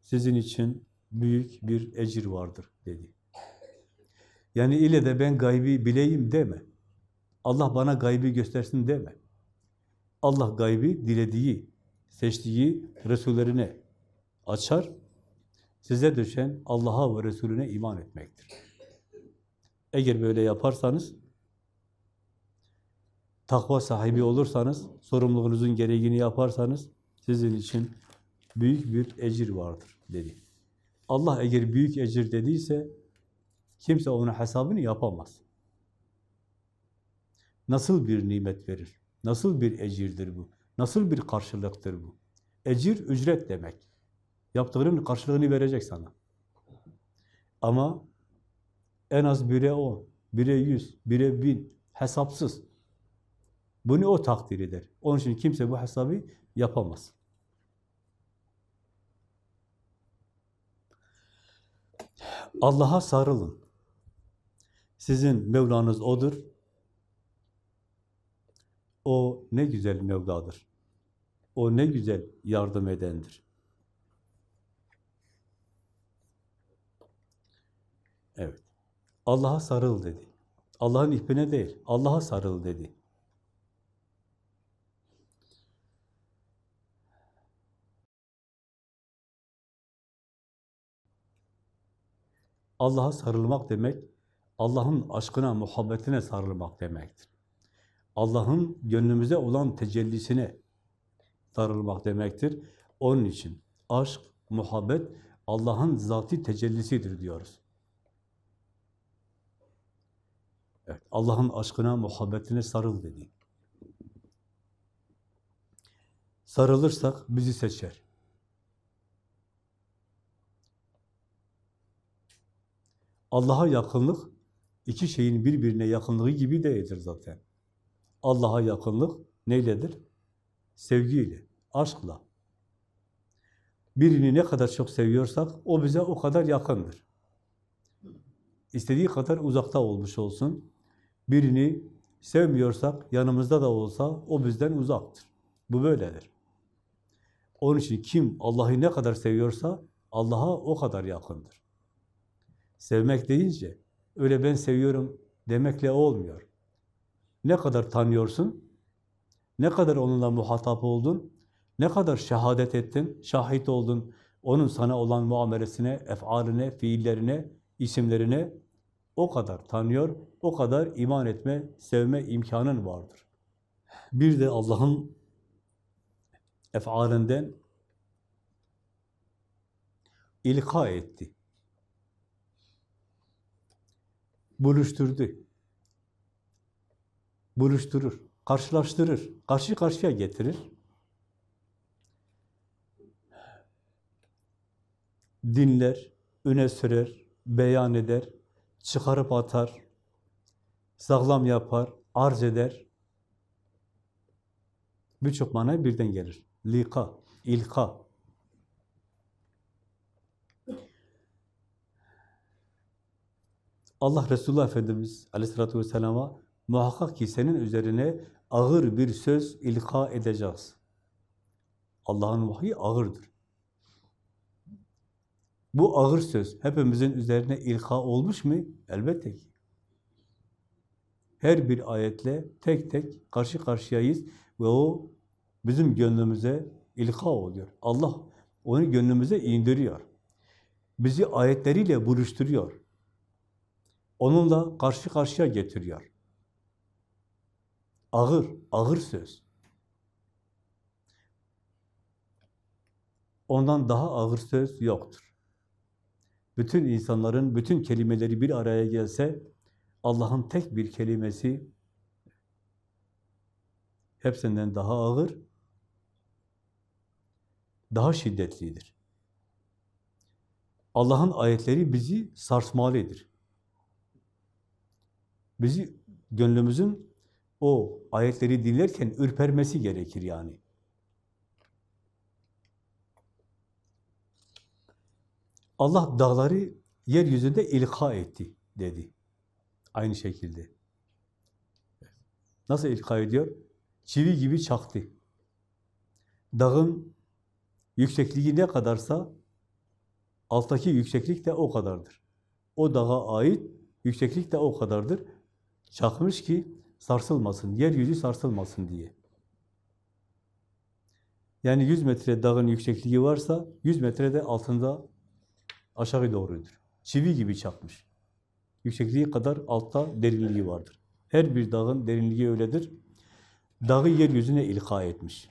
sizin için büyük bir ecir vardır dedi. Yani ile de ben gaybi bileyim deme. Allah bana gaybi göstersin deme. Allah gaybi dilediği, seçtiği Resullerine açar. Size düşen Allah'a ve Resulüne iman etmektir. Eğer böyle yaparsanız, takva sahibi olursanız, sorumluluğunuzun gereğini yaparsanız, sizin için büyük bir ecir vardır dedi. Allah eğer büyük ecir dediyse, kimse onun hesabını yapamaz. Nasıl bir nimet verir? Nasıl bir ecirdir bu? Nasıl bir karşılıktır bu? Ecir, ücret demek. Yaptığının karşılığını verecek sana. Ama en az bire on, bire yüz, bire bin, hesapsız. Bunu o takdir eder. Onun için kimse bu hesabı yapamaz. Allah'a sarılın. Sizin Mevlanız O'dur. O ne güzel Mevla'dır. O ne güzel yardım edendir. Evet. Allah'a sarıl dedi. Allah'ın ipine değil, Allah'a sarıl dedi. Allah'a sarılmak demek, Allah'ın aşkına, muhabbetine sarılmak demektir. Allah'ın gönlümüze olan tecellisine sarılmak demektir. Onun için aşk, muhabbet Allah'ın zati tecellisidir diyoruz. Evet, Allah'ın aşkına, muhabbetine sarıl dedi. Sarılırsak bizi seçer. Allah'a yakınlık, iki şeyin birbirine yakınlığı gibi değildir zaten. Allah'a yakınlık neyledir? Sevgiyle, aşkla. Birini ne kadar çok seviyorsak, o bize o kadar yakındır. İstediği kadar uzakta olmuş olsun. Birini sevmiyorsak, yanımızda da olsa, o bizden uzaktır. Bu böyledir. Onun için kim Allah'ı ne kadar seviyorsa, Allah'a o kadar yakındır. Sevmek deyince, öyle ben seviyorum demekle olmuyor. Ne kadar tanıyorsun, ne kadar onunla muhatap oldun, ne kadar şehadet ettin, şahit oldun, onun sana olan muamelesine, efaline, fiillerine, isimlerine o kadar tanıyor, o kadar iman etme, sevme imkanın vardır. Bir de Allah'ın efalinden ilka etti. Buluşturdu. Buluşturur, karşılaştırır, karşı karşıya getirir. Dinler, öne sürer, beyan eder, çıkarıp atar, sağlam yapar, arz eder. Birçok manaya birden gelir. Lika, ilka. Allah Resulullah Efendimiz aleyhissalatü vesselama muhakkak ki senin üzerine ağır bir söz ilka edeceğiz. Allah'ın vahyi ağırdır. Bu ağır söz hepimizin üzerine ilka olmuş mu? Elbette ki. Her bir ayetle tek tek karşı karşıyayız ve o bizim gönlümüze ilka oluyor. Allah onu gönlümüze indiriyor. Bizi ayetleriyle buluşturuyor. Onunla karşı karşıya getiriyor. Ağır, ağır söz. Ondan daha ağır söz yoktur. Bütün insanların bütün kelimeleri bir araya gelse, Allah'ın tek bir kelimesi hepsinden daha ağır, daha şiddetlidir. Allah'ın ayetleri bizi sarsmalıdır. Bizi gönlümüzün o ayetleri dinlerken ürpermesi gerekir yani. Allah dağları yeryüzünde ilka etti dedi. Aynı şekilde. Nasıl ilka ediyor? Çivi gibi çaktı. Dağın yüksekliği ne kadarsa alttaki yükseklik de o kadardır. O dağa ait yükseklik de o kadardır. Çakmış ki sarsılmasın, yeryüzü sarsılmasın diye. Yani 100 metre dağın yüksekliği varsa 100 metrede altında aşağı doğrudur. Çivi gibi çakmış. Yüksekliği kadar altta derinliği vardır. Her bir dağın derinliği öyledir. Dağı yeryüzüne ilka etmiş.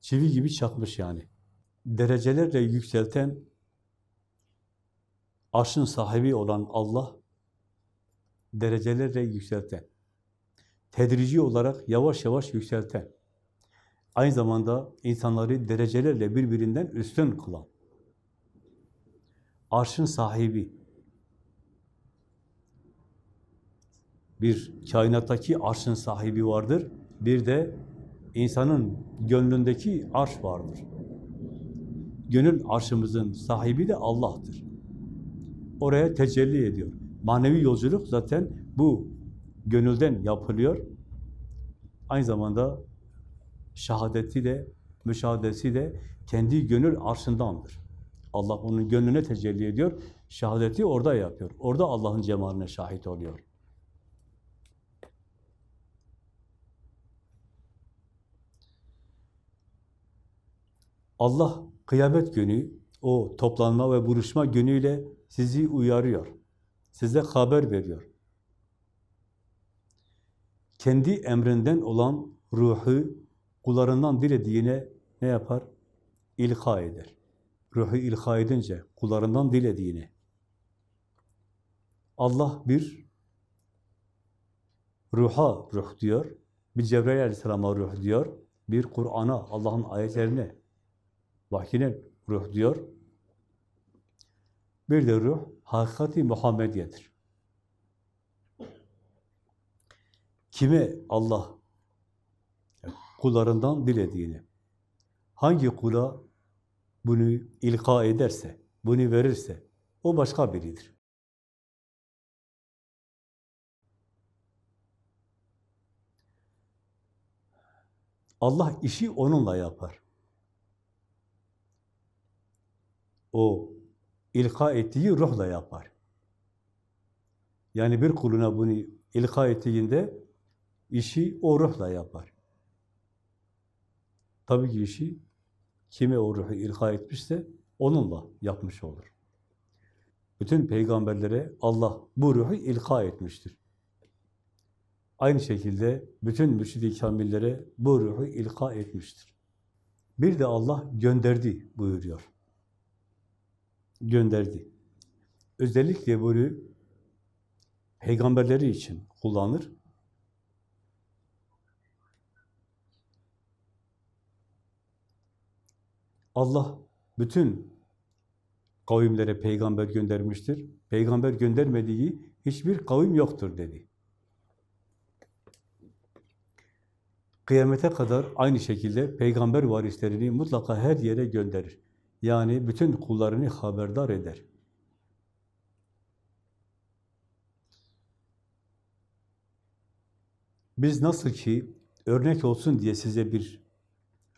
Çivi gibi çakmış yani. Derecelerle yükselten, arşın sahibi olan Allah, derecelerle yükselten, tedrici olarak yavaş yavaş yükselten, aynı zamanda insanları derecelerle birbirinden üstün kılan, arşın sahibi, bir kainattaki arşın sahibi vardır, bir de insanın gönlündeki arş vardır. Gönül arşımızın sahibi de Allah'tır. Oraya tecelli ediyor. Manevi yolculuk zaten bu gönülden yapılıyor. Aynı zamanda şehadeti de, müşahadesi de kendi gönül arşındandır. Allah onun gönlüne tecelli ediyor. Şehadeti orada yapıyor. Orada Allah'ın cemaline şahit oluyor. Allah kıyamet günü o toplanma ve buluşma günüyle sizi uyarıyor. Size haber veriyor. Kendi emrinden olan ruhu kullarından dilediğine ne yapar? İlka eder. Ruhu ilka edince kullarından dilediğine. Allah bir ruha ruh diyor. Bir Cebrail aleyhisselama ruh diyor. Bir Kur'an'a, Allah'ın ayetlerine, vahyine ruh diyor. Bir de ruh, hakikati Muhammediyedir. Kime Allah kullarından dilediğini, hangi kula bunu ilka ederse, bunu verirse, o başka biridir. Allah işi onunla yapar. O ilka ettiği ruhla yapar. Yani bir kuluna bunu ilka ettiğinde işi o ruhla yapar. Tabii ki işi kime o ruhu ilka etmişse onunla yapmış olur. Bütün peygamberlere Allah bu ruhu ilka etmiştir. Aynı şekilde bütün mürşid-i kamillere bu ruhu ilka etmiştir. Bir de Allah gönderdi buyuruyor. Gönderdi. Özellikle bunu peygamberleri için kullanır. Allah bütün kavimlere peygamber göndermiştir. Peygamber göndermediği hiçbir kavim yoktur dedi. Kıyamete kadar aynı şekilde peygamber varislerini mutlaka her yere gönderir. Yani bütün kullarını haberdar eder. Biz nasıl ki örnek olsun diye size bir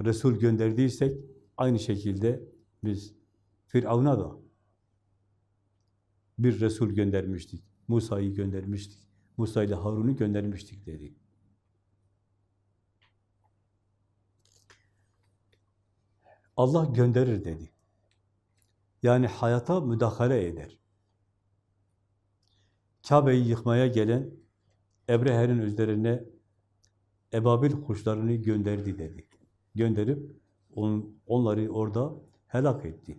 Resul gönderdiysek, aynı şekilde biz Firavun'a da bir Resul göndermiştik. Musa'yı göndermiştik. Musa ile Harun'u göndermiştik dedi. Allah gönderir dedi. Yani hayata müdahale eder. Kabe'yi yıkmaya gelen Ebrehe'nin üzerine ebabil kuşlarını gönderdi dedi. Gönderip on, onları orada helak etti.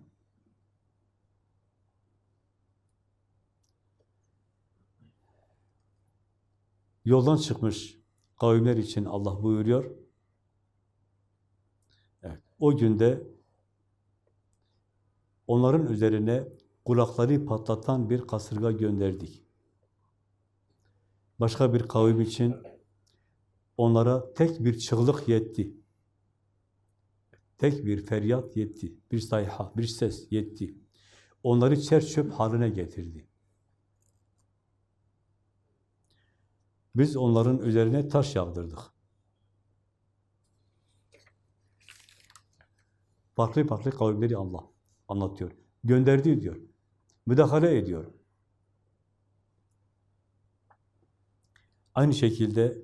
Yoldan çıkmış kavimler için Allah buyuruyor. Evet, o günde onların üzerine kulakları patlatan bir kasırga gönderdik. Başka bir kavim için onlara tek bir çığlık yetti. Tek bir feryat yetti, bir sayha, bir ses yetti. Onları çerçöp haline getirdi. Biz onların üzerine taş yağdırdık. Farklı farklı kavimleri Allah anlatıyor. Gönderdi diyor. Müdahale ediyor. Aynı şekilde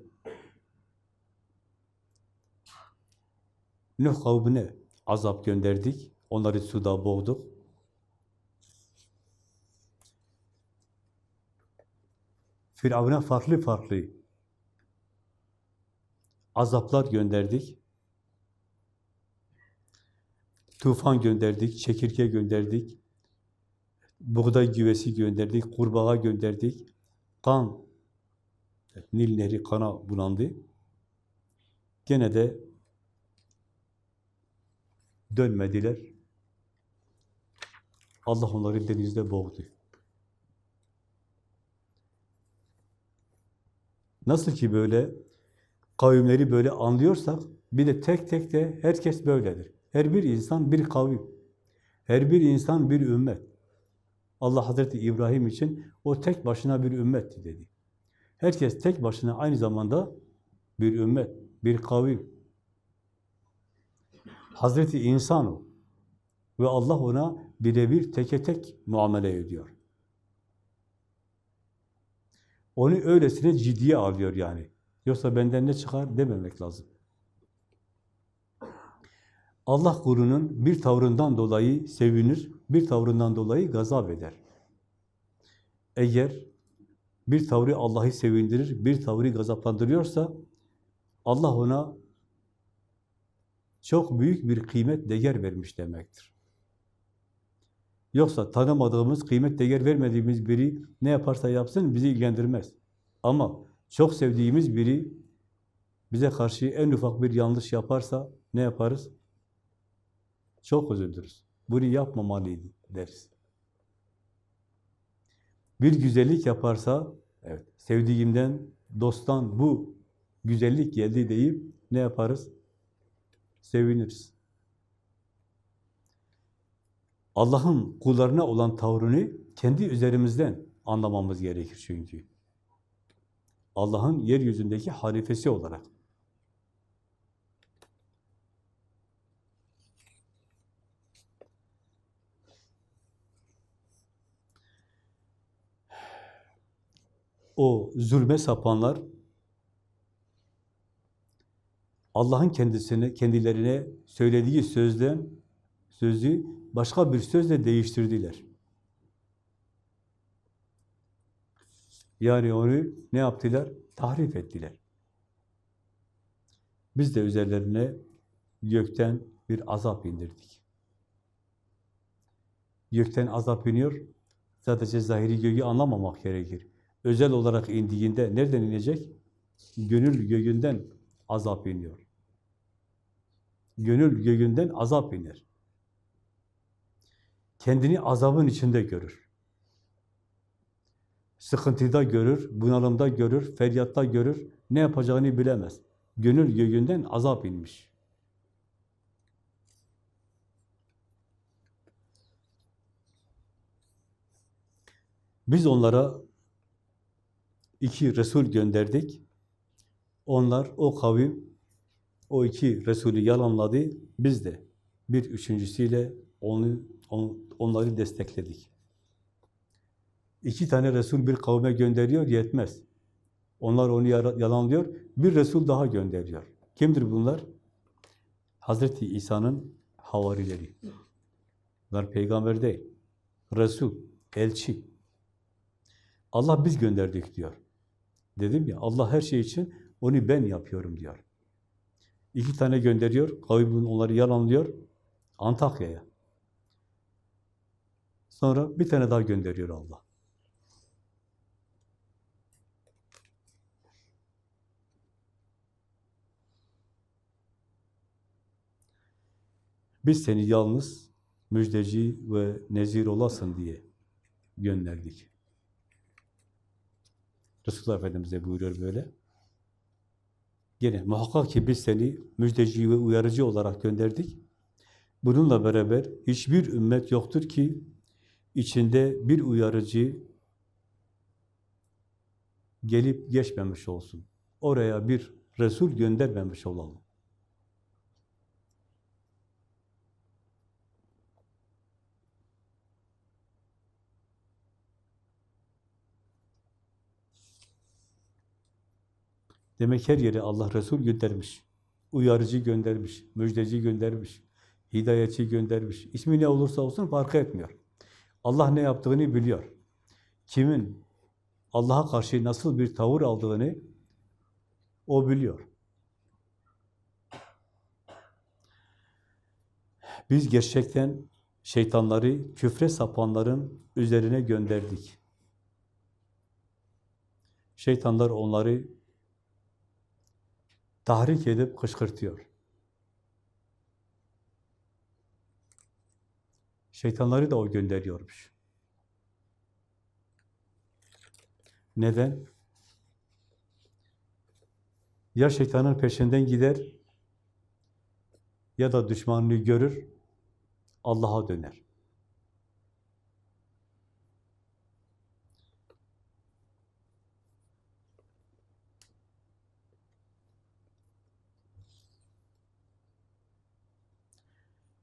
Nuh kavmine azap gönderdik. Onları suda boğduk. Firavun'a farklı farklı azaplar gönderdik. Tufan gönderdik, çekirge gönderdik, buğday güvesi gönderdik, kurbağa gönderdik, kan, Nil Nehri kana bulandı. Gene de dönmediler. Allah onları denizde boğdu. Nasıl ki böyle kavimleri böyle anlıyorsak bir de tek tek de herkes böyledir. Her bir insan bir kavim. Her bir insan bir ümmet. Allah Hazreti İbrahim için o tek başına bir ümmetti dedi. Herkes tek başına aynı zamanda bir ümmet, bir kavim. Hazreti insan o. Ve Allah ona birebir teke tek muamele ediyor. Onu öylesine ciddiye alıyor yani. Yoksa benden ne çıkar dememek lazım. Allah kulunun bir tavrından dolayı sevinir, bir tavrından dolayı gazap eder. Eğer bir tavrı Allah'ı sevindirir, bir tavrı gazaplandırıyorsa Allah ona çok büyük bir kıymet, değer vermiş demektir. Yoksa tanımadığımız, kıymet, değer vermediğimiz biri ne yaparsa yapsın bizi ilgilendirmez. Ama çok sevdiğimiz biri bize karşı en ufak bir yanlış yaparsa ne yaparız? Çok üzülürüz. Bunu yapmamalıydı deriz. Bir güzellik yaparsa, evet, sevdiğimden, dosttan bu güzellik geldi deyip ne yaparız? Seviniriz. Allah'ın kullarına olan tavrını kendi üzerimizden anlamamız gerekir çünkü. Allah'ın yeryüzündeki halifesi olarak. O zulme sapanlar Allah'ın kendisine, kendilerine söylediği sözden sözü başka bir sözle değiştirdiler. Yani onu ne yaptılar? Tahrif ettiler. Biz de üzerlerine gökten bir azap indirdik. Gökten azap iniyor, sadece zahiri göğü anlamamak gerekir. Özel olarak indiğinde nereden inecek? Gönül göğünden azap iniyor. Gönül göğünden azap iner. Kendini azabın içinde görür. Sıkıntıda görür, bunalımda görür, feryatta görür, ne yapacağını bilemez. Gönül göğünden azap inmiş. Biz onlara iki Resul gönderdik. Onlar, o kavim, o iki Resulü yalanladı. Biz de bir üçüncüsüyle onu, on, onları destekledik. İki tane Resul bir kavme gönderiyor, yetmez. Onlar onu yalanlıyor, bir Resul daha gönderiyor. Kimdir bunlar? Hazreti İsa'nın havarileri. Bunlar peygamber değil. Resul, elçi. Allah biz gönderdik diyor. Dedim ya, Allah her şey için onu ben yapıyorum diyor. İki tane gönderiyor, kavim onları yalanlıyor, Antakya'ya. Sonra bir tane daha gönderiyor Allah. Biz seni yalnız müjdeci ve nezir olasın diye gönderdik. Resulullah Efendimiz de buyuruyor böyle. Yine muhakkak ki biz seni müjdeci ve uyarıcı olarak gönderdik. Bununla beraber hiçbir ümmet yoktur ki içinde bir uyarıcı gelip geçmemiş olsun. Oraya bir Resul göndermemiş olalım. Demek her yere Allah Resul göndermiş. Uyarıcı göndermiş, müjdeci göndermiş, hidayetçi göndermiş. İsmi ne olursa olsun fark etmiyor. Allah ne yaptığını biliyor. Kimin Allah'a karşı nasıl bir tavır aldığını o biliyor. Biz gerçekten şeytanları küfre sapanların üzerine gönderdik. Şeytanlar onları tahrik edip kışkırtıyor. Şeytanları da o gönderiyormuş. Neden? Ya şeytanın peşinden gider ya da düşmanını görür, Allah'a döner.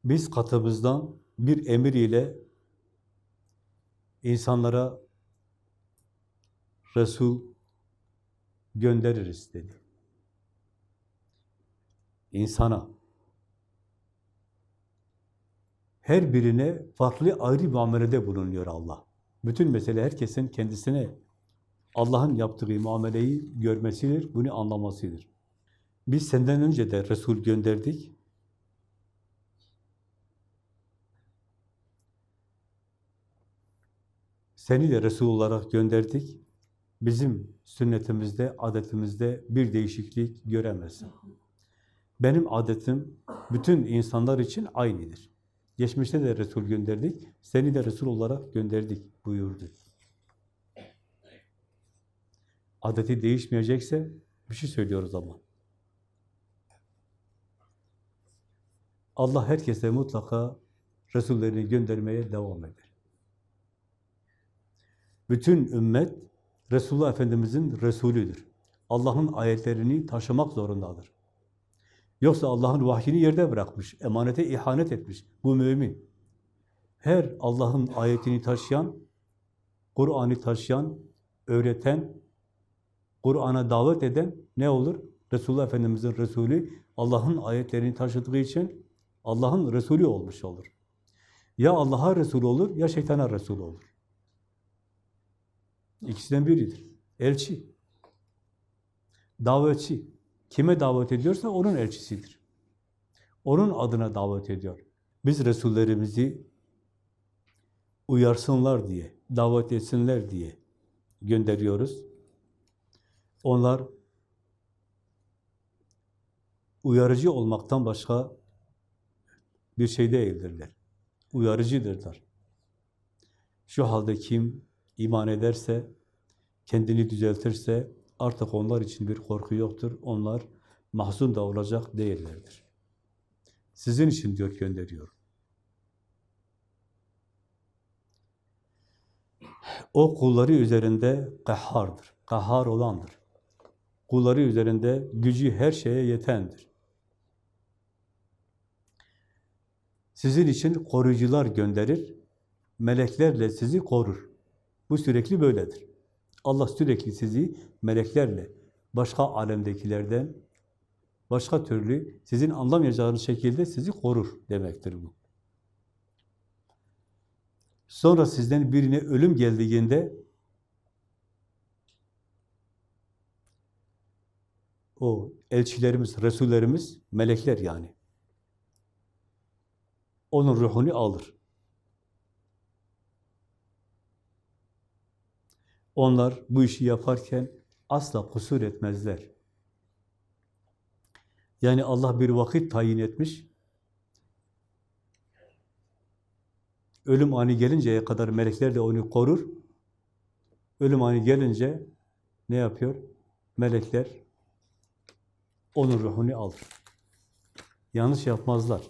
Biz katımızdan bir emir ile insanlara Resul göndeririz dedi. İnsana. Her birine farklı ayrı muamelede bulunuyor Allah. Bütün mesele herkesin kendisine Allah'ın yaptığı muameleyi görmesidir, bunu anlamasıdır. Biz senden önce de Resul gönderdik. Seni de Resul olarak gönderdik. Bizim sünnetimizde, adetimizde bir değişiklik göremezsin. Benim adetim bütün insanlar için aynıdır. Geçmişte de Resul gönderdik, seni de Resul olarak gönderdik buyurdu. Adeti değişmeyecekse bir şey söylüyoruz ama. Allah herkese mutlaka Resullerini göndermeye devam eder. Bütün ümmet Resulullah Efendimiz'in Resulüdür. Allah'ın ayetlerini taşımak zorundadır. Yoksa Allah'ın vahyini yerde bırakmış, emanete ihanet etmiş. Bu mümin. Her Allah'ın ayetini taşıyan, Kur'an'ı taşıyan, öğreten, Kur'an'a davet eden ne olur? Resulullah Efendimiz'in Resulü Allah'ın ayetlerini taşıdığı için Allah'ın Resulü olmuş olur. Ya Allah'a Resul olur ya şeytana Resul olur. İkisinden biridir. Elçi. Davetçi. Kime davet ediyorsa onun elçisidir. Onun adına davet ediyor. Biz Resullerimizi uyarsınlar diye, davet etsinler diye gönderiyoruz. Onlar uyarıcı olmaktan başka bir şey değildirler. Uyarıcıdırlar. Şu halde kim iman ederse, kendini düzeltirse artık onlar için bir korku yoktur. Onlar mahzun da olacak değillerdir. Sizin için diyor gönderiyorum. O kulları üzerinde kahhardır. Kahhar olandır. Kulları üzerinde gücü her şeye yetendir. Sizin için koruyucular gönderir, meleklerle sizi korur. Bu sürekli böyledir. Allah sürekli sizi meleklerle, başka alemdekilerden, başka türlü sizin anlamayacağınız şekilde sizi korur demektir bu. Sonra sizden birine ölüm geldiğinde o elçilerimiz, resullerimiz, melekler yani. Onun ruhunu alır. Onlar bu işi yaparken asla kusur etmezler. Yani Allah bir vakit tayin etmiş. Ölüm anı gelinceye kadar melekler de onu korur. Ölüm anı gelince ne yapıyor? Melekler onun ruhunu alır. Yanlış yapmazlar.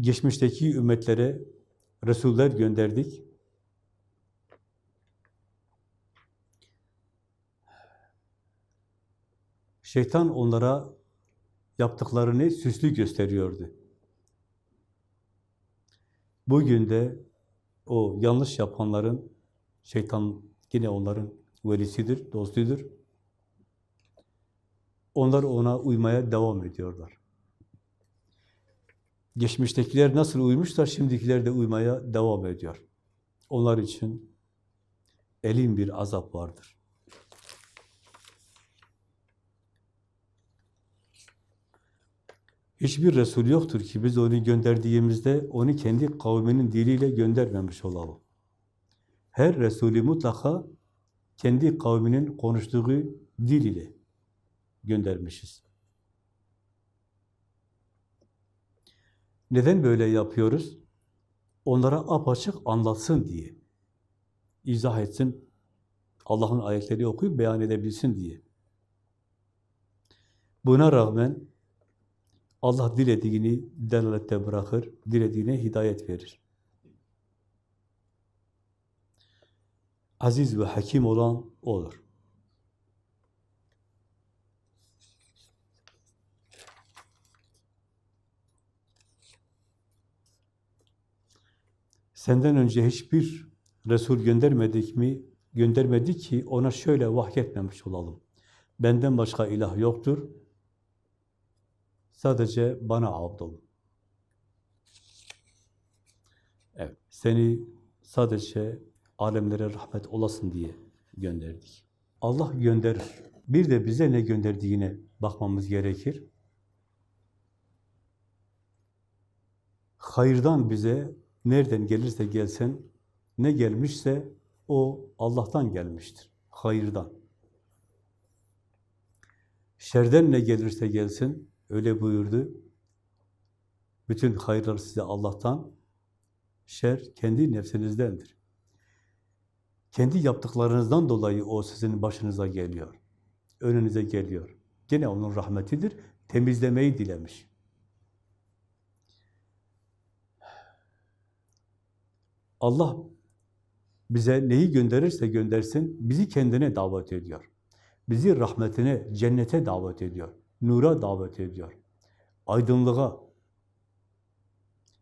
Geçmişteki ümmetlere Resuller gönderdik. Şeytan onlara yaptıklarını süslü gösteriyordu. Bugün de o yanlış yapanların, şeytan yine onların velisidir, dostudur. Onlar ona uymaya devam ediyorlar. Geçmiştekiler nasıl uymuşlar, şimdikiler de uymaya devam ediyor. Onlar için elin bir azap vardır. Hiçbir Resul yoktur ki biz onu gönderdiğimizde onu kendi kavminin diliyle göndermemiş olalım. Her Resulü mutlaka kendi kavminin konuştuğu dil ile göndermişiz. Neden böyle yapıyoruz? Onlara apaçık anlatsın diye. izah etsin, Allah'ın ayetleri okuyup beyan edebilsin diye. Buna rağmen Allah dilediğini delalette bırakır, dilediğine hidayet verir. Aziz ve hakim olan olur. Senden önce hiçbir Resul göndermedik mi? Göndermedi ki ona şöyle vahyetmemiş olalım. Benden başka ilah yoktur. Sadece bana abdolun. Evet, seni sadece alemlere rahmet olasın diye gönderdik. Allah gönderir. Bir de bize ne gönderdiğine bakmamız gerekir. Hayırdan bize nereden gelirse gelsen, ne gelmişse o Allah'tan gelmiştir. Hayırdan. Şerden ne gelirse gelsin, öyle buyurdu. Bütün hayırlar size Allah'tan, şer kendi nefsinizdendir. Kendi yaptıklarınızdan dolayı o sizin başınıza geliyor. Önünüze geliyor. Gene onun rahmetidir. Temizlemeyi dilemiş. Allah bize neyi gönderirse göndersin, bizi kendine davet ediyor. Bizi rahmetine, cennete davet ediyor. Nura davet ediyor. Aydınlığa,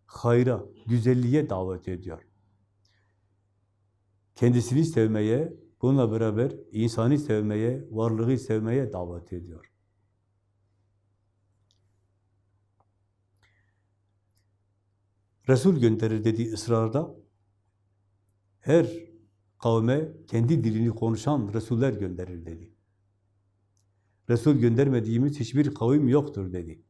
hayra, güzelliğe davet ediyor. Kendisini sevmeye, bununla beraber insanı sevmeye, varlığı sevmeye davet ediyor. Resul gönderir dediği ısrarda her kavme kendi dilini konuşan Resuller gönderir dedi. Resul göndermediğimiz hiçbir kavim yoktur dedi.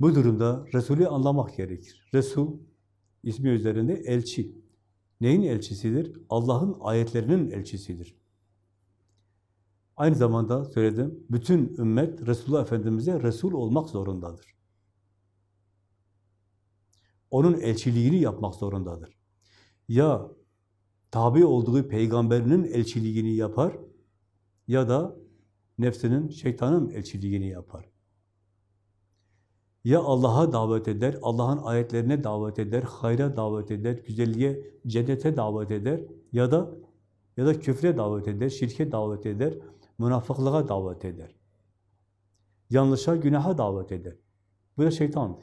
Bu durumda Resulü anlamak gerekir. Resul, ismi üzerinde elçi. Neyin elçisidir? Allah'ın ayetlerinin elçisidir. Aynı zamanda söyledim, bütün ümmet Resulullah Efendimiz'e Resul olmak zorundadır. Onun elçiliğini yapmak zorundadır. Ya tabi olduğu peygamberinin elçiliğini yapar ya da nefsinin, şeytanın elçiliğini yapar. Ya Allah'a davet eder, Allah'ın ayetlerine davet eder, hayra davet eder, güzelliğe, cennete davet eder ya da ya da küfre davet eder, şirke davet eder, münafıklığa davet eder. Yanlışa, günaha davet eder. Bu da şeytandı.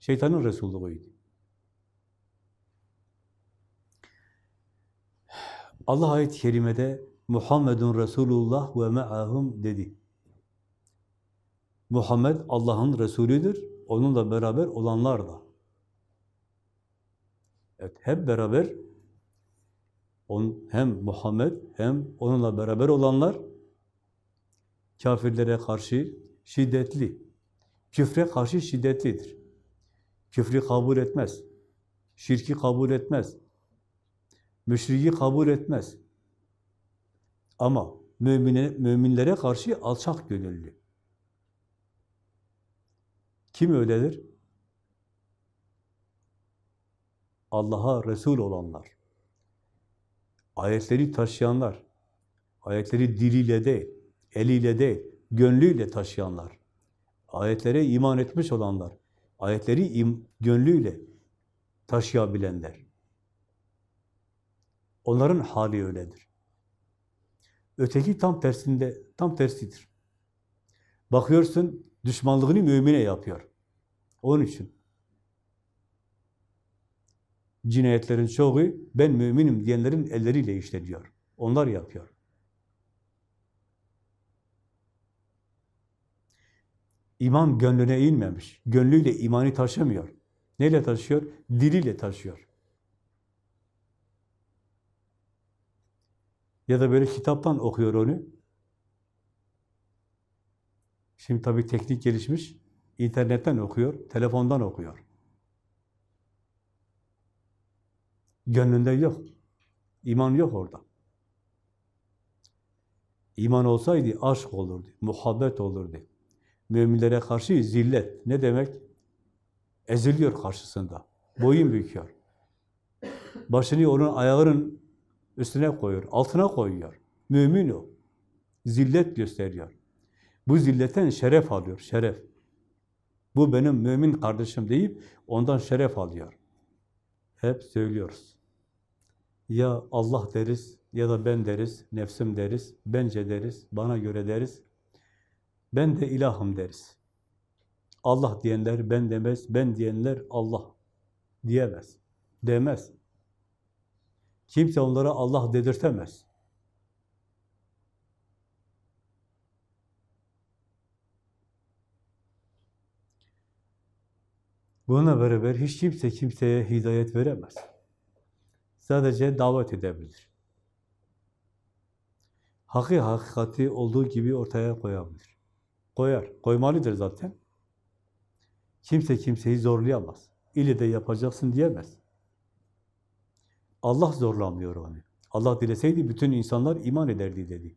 Şeytanın Resulluğuydu. Allah ayet-i kerimede Muhammedun Resulullah ve me'ahum dedi. Muhammed Allah'ın Resulüdür, onunla beraber olanlar da. Evet, hep beraber on, hem Muhammed hem onunla beraber olanlar kafirlere karşı şiddetli, küfre karşı şiddetlidir. Küfrü kabul etmez, şirki kabul etmez, müşriği kabul etmez. Ama mümine, müminlere karşı alçak gönüllü. Kim öyledir? Allah'a Resul olanlar. Ayetleri taşıyanlar. Ayetleri diliyle değil, eliyle değil, gönlüyle taşıyanlar. Ayetlere iman etmiş olanlar. Ayetleri im, gönlüyle taşıyabilenler. Onların hali öyledir. Öteki tam tersinde, tam tersidir. Bakıyorsun, Düşmanlığını mümine yapıyor. Onun için. Cinayetlerin çoğu ben müminim diyenlerin elleriyle işleniyor. Onlar yapıyor. İman gönlüne inmemiş. Gönlüyle imanı taşımıyor. Neyle taşıyor? Diliyle taşıyor. Ya da böyle kitaptan okuyor onu. Şimdi tabii teknik gelişmiş. İnternetten okuyor, telefondan okuyor. Gönlünde yok. İman yok orada. İman olsaydı aşk olurdu, muhabbet olurdu. Müminlere karşı zillet. Ne demek? Eziliyor karşısında. Boyun büküyor. Başını onun ayağının üstüne koyuyor, altına koyuyor. Mümin o. Zillet gösteriyor. Bu zilletten şeref alıyor, şeref. Bu benim mümin kardeşim deyip ondan şeref alıyor. Hep söylüyoruz. Ya Allah deriz ya da ben deriz, nefsim deriz, bence deriz, bana göre deriz. Ben de ilahım deriz. Allah diyenler ben demez, ben diyenler Allah diyemez, demez. Kimse onlara Allah dedirtemez. Bununla beraber hiç kimse kimseye hidayet veremez. Sadece davet edebilir. Hakkı hakikati olduğu gibi ortaya koyabilir. Koyar, koymalıdır zaten. Kimse kimseyi zorlayamaz. İlle de yapacaksın diyemez. Allah zorlamıyor onu. Allah dileseydi bütün insanlar iman ederdi dedi.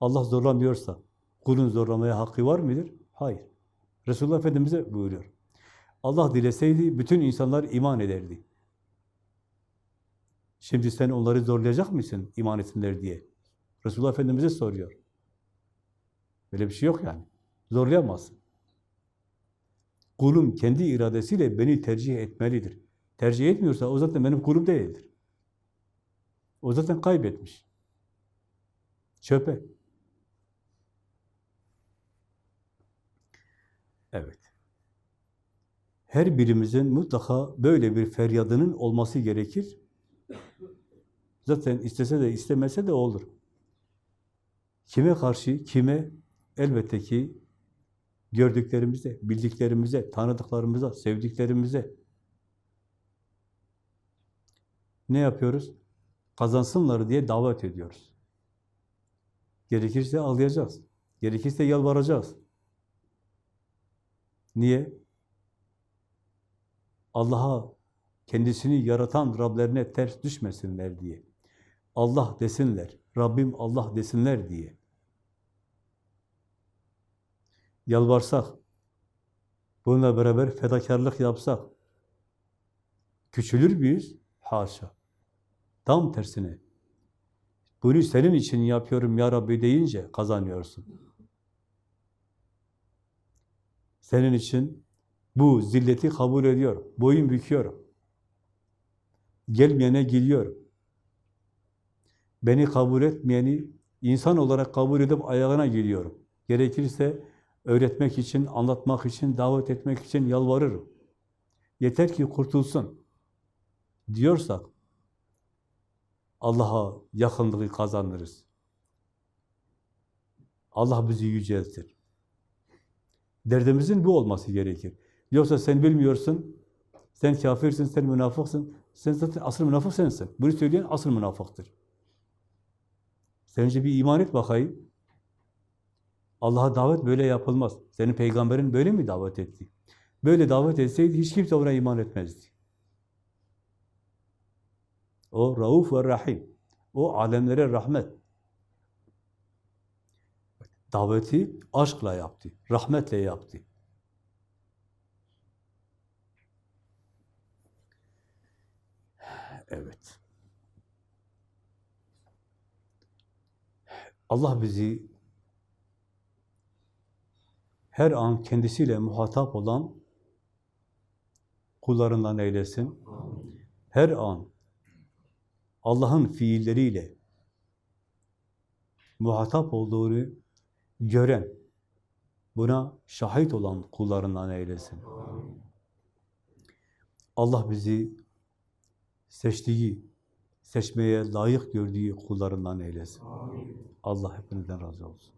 Allah zorlamıyorsa kulun zorlamaya hakkı var mıdır? Hayır. Resulullah Efendimiz'e buyuruyor. Allah dileseydi bütün insanlar iman ederdi. Şimdi sen onları zorlayacak mısın iman etsinler diye? Resulullah Efendimiz'e soruyor. Böyle bir şey yok yani. Zorlayamazsın. Kulum kendi iradesiyle beni tercih etmelidir. Tercih etmiyorsa o zaten benim kulum değildir. O zaten kaybetmiş. Çöpe. Evet. Her birimizin mutlaka böyle bir feryadının olması gerekir. Zaten istese de istemese de olur. Kime karşı, kime? Elbette ki gördüklerimize, bildiklerimize, tanıdıklarımıza, sevdiklerimize. Ne yapıyoruz? Kazansınlar diye davet ediyoruz. Gerekirse ağlayacağız. Gerekirse yalvaracağız. Niye? Allah'a kendisini yaratan Rablerine ters düşmesinler diye. Allah desinler, Rabbim Allah desinler diye. Yalvarsak, bununla beraber fedakarlık yapsak, küçülür müyüz? Haşa. Tam tersine. Bunu senin için yapıyorum ya Rabbi deyince kazanıyorsun. Senin için bu zilleti kabul ediyorum. Boyun büküyorum. Gelmeyene gidiyorum. Beni kabul etmeyeni insan olarak kabul edip ayağına gidiyorum. Gerekirse öğretmek için, anlatmak için, davet etmek için yalvarırım. Yeter ki kurtulsun diyorsak Allah'a yakınlığı kazanırız. Allah bizi yüceltir. Derdimizin bu olması gerekir. Yoksa sen bilmiyorsun, sen kafirsin, sen münafıksın, sen zaten asıl münafık sensin. Bunu söyleyen asıl münafıktır. Sen önce bir iman et bakayım. Allah'a davet böyle yapılmaz. Senin peygamberin böyle mi davet etti? Böyle davet etseydi hiç kimse ona iman etmezdi. O Rauf ve Rahim. O alemlere rahmet. Daveti aşkla yaptı, rahmetle yaptı. Evet. Allah bizi her an kendisiyle muhatap olan kullarından eylesin. Her an Allah'ın fiilleriyle muhatap olduğunu gören, buna şahit olan kullarından eylesin. Allah bizi seçtiği, seçmeye layık gördüğü kullarından eylesin. Allah hepinizden razı olsun.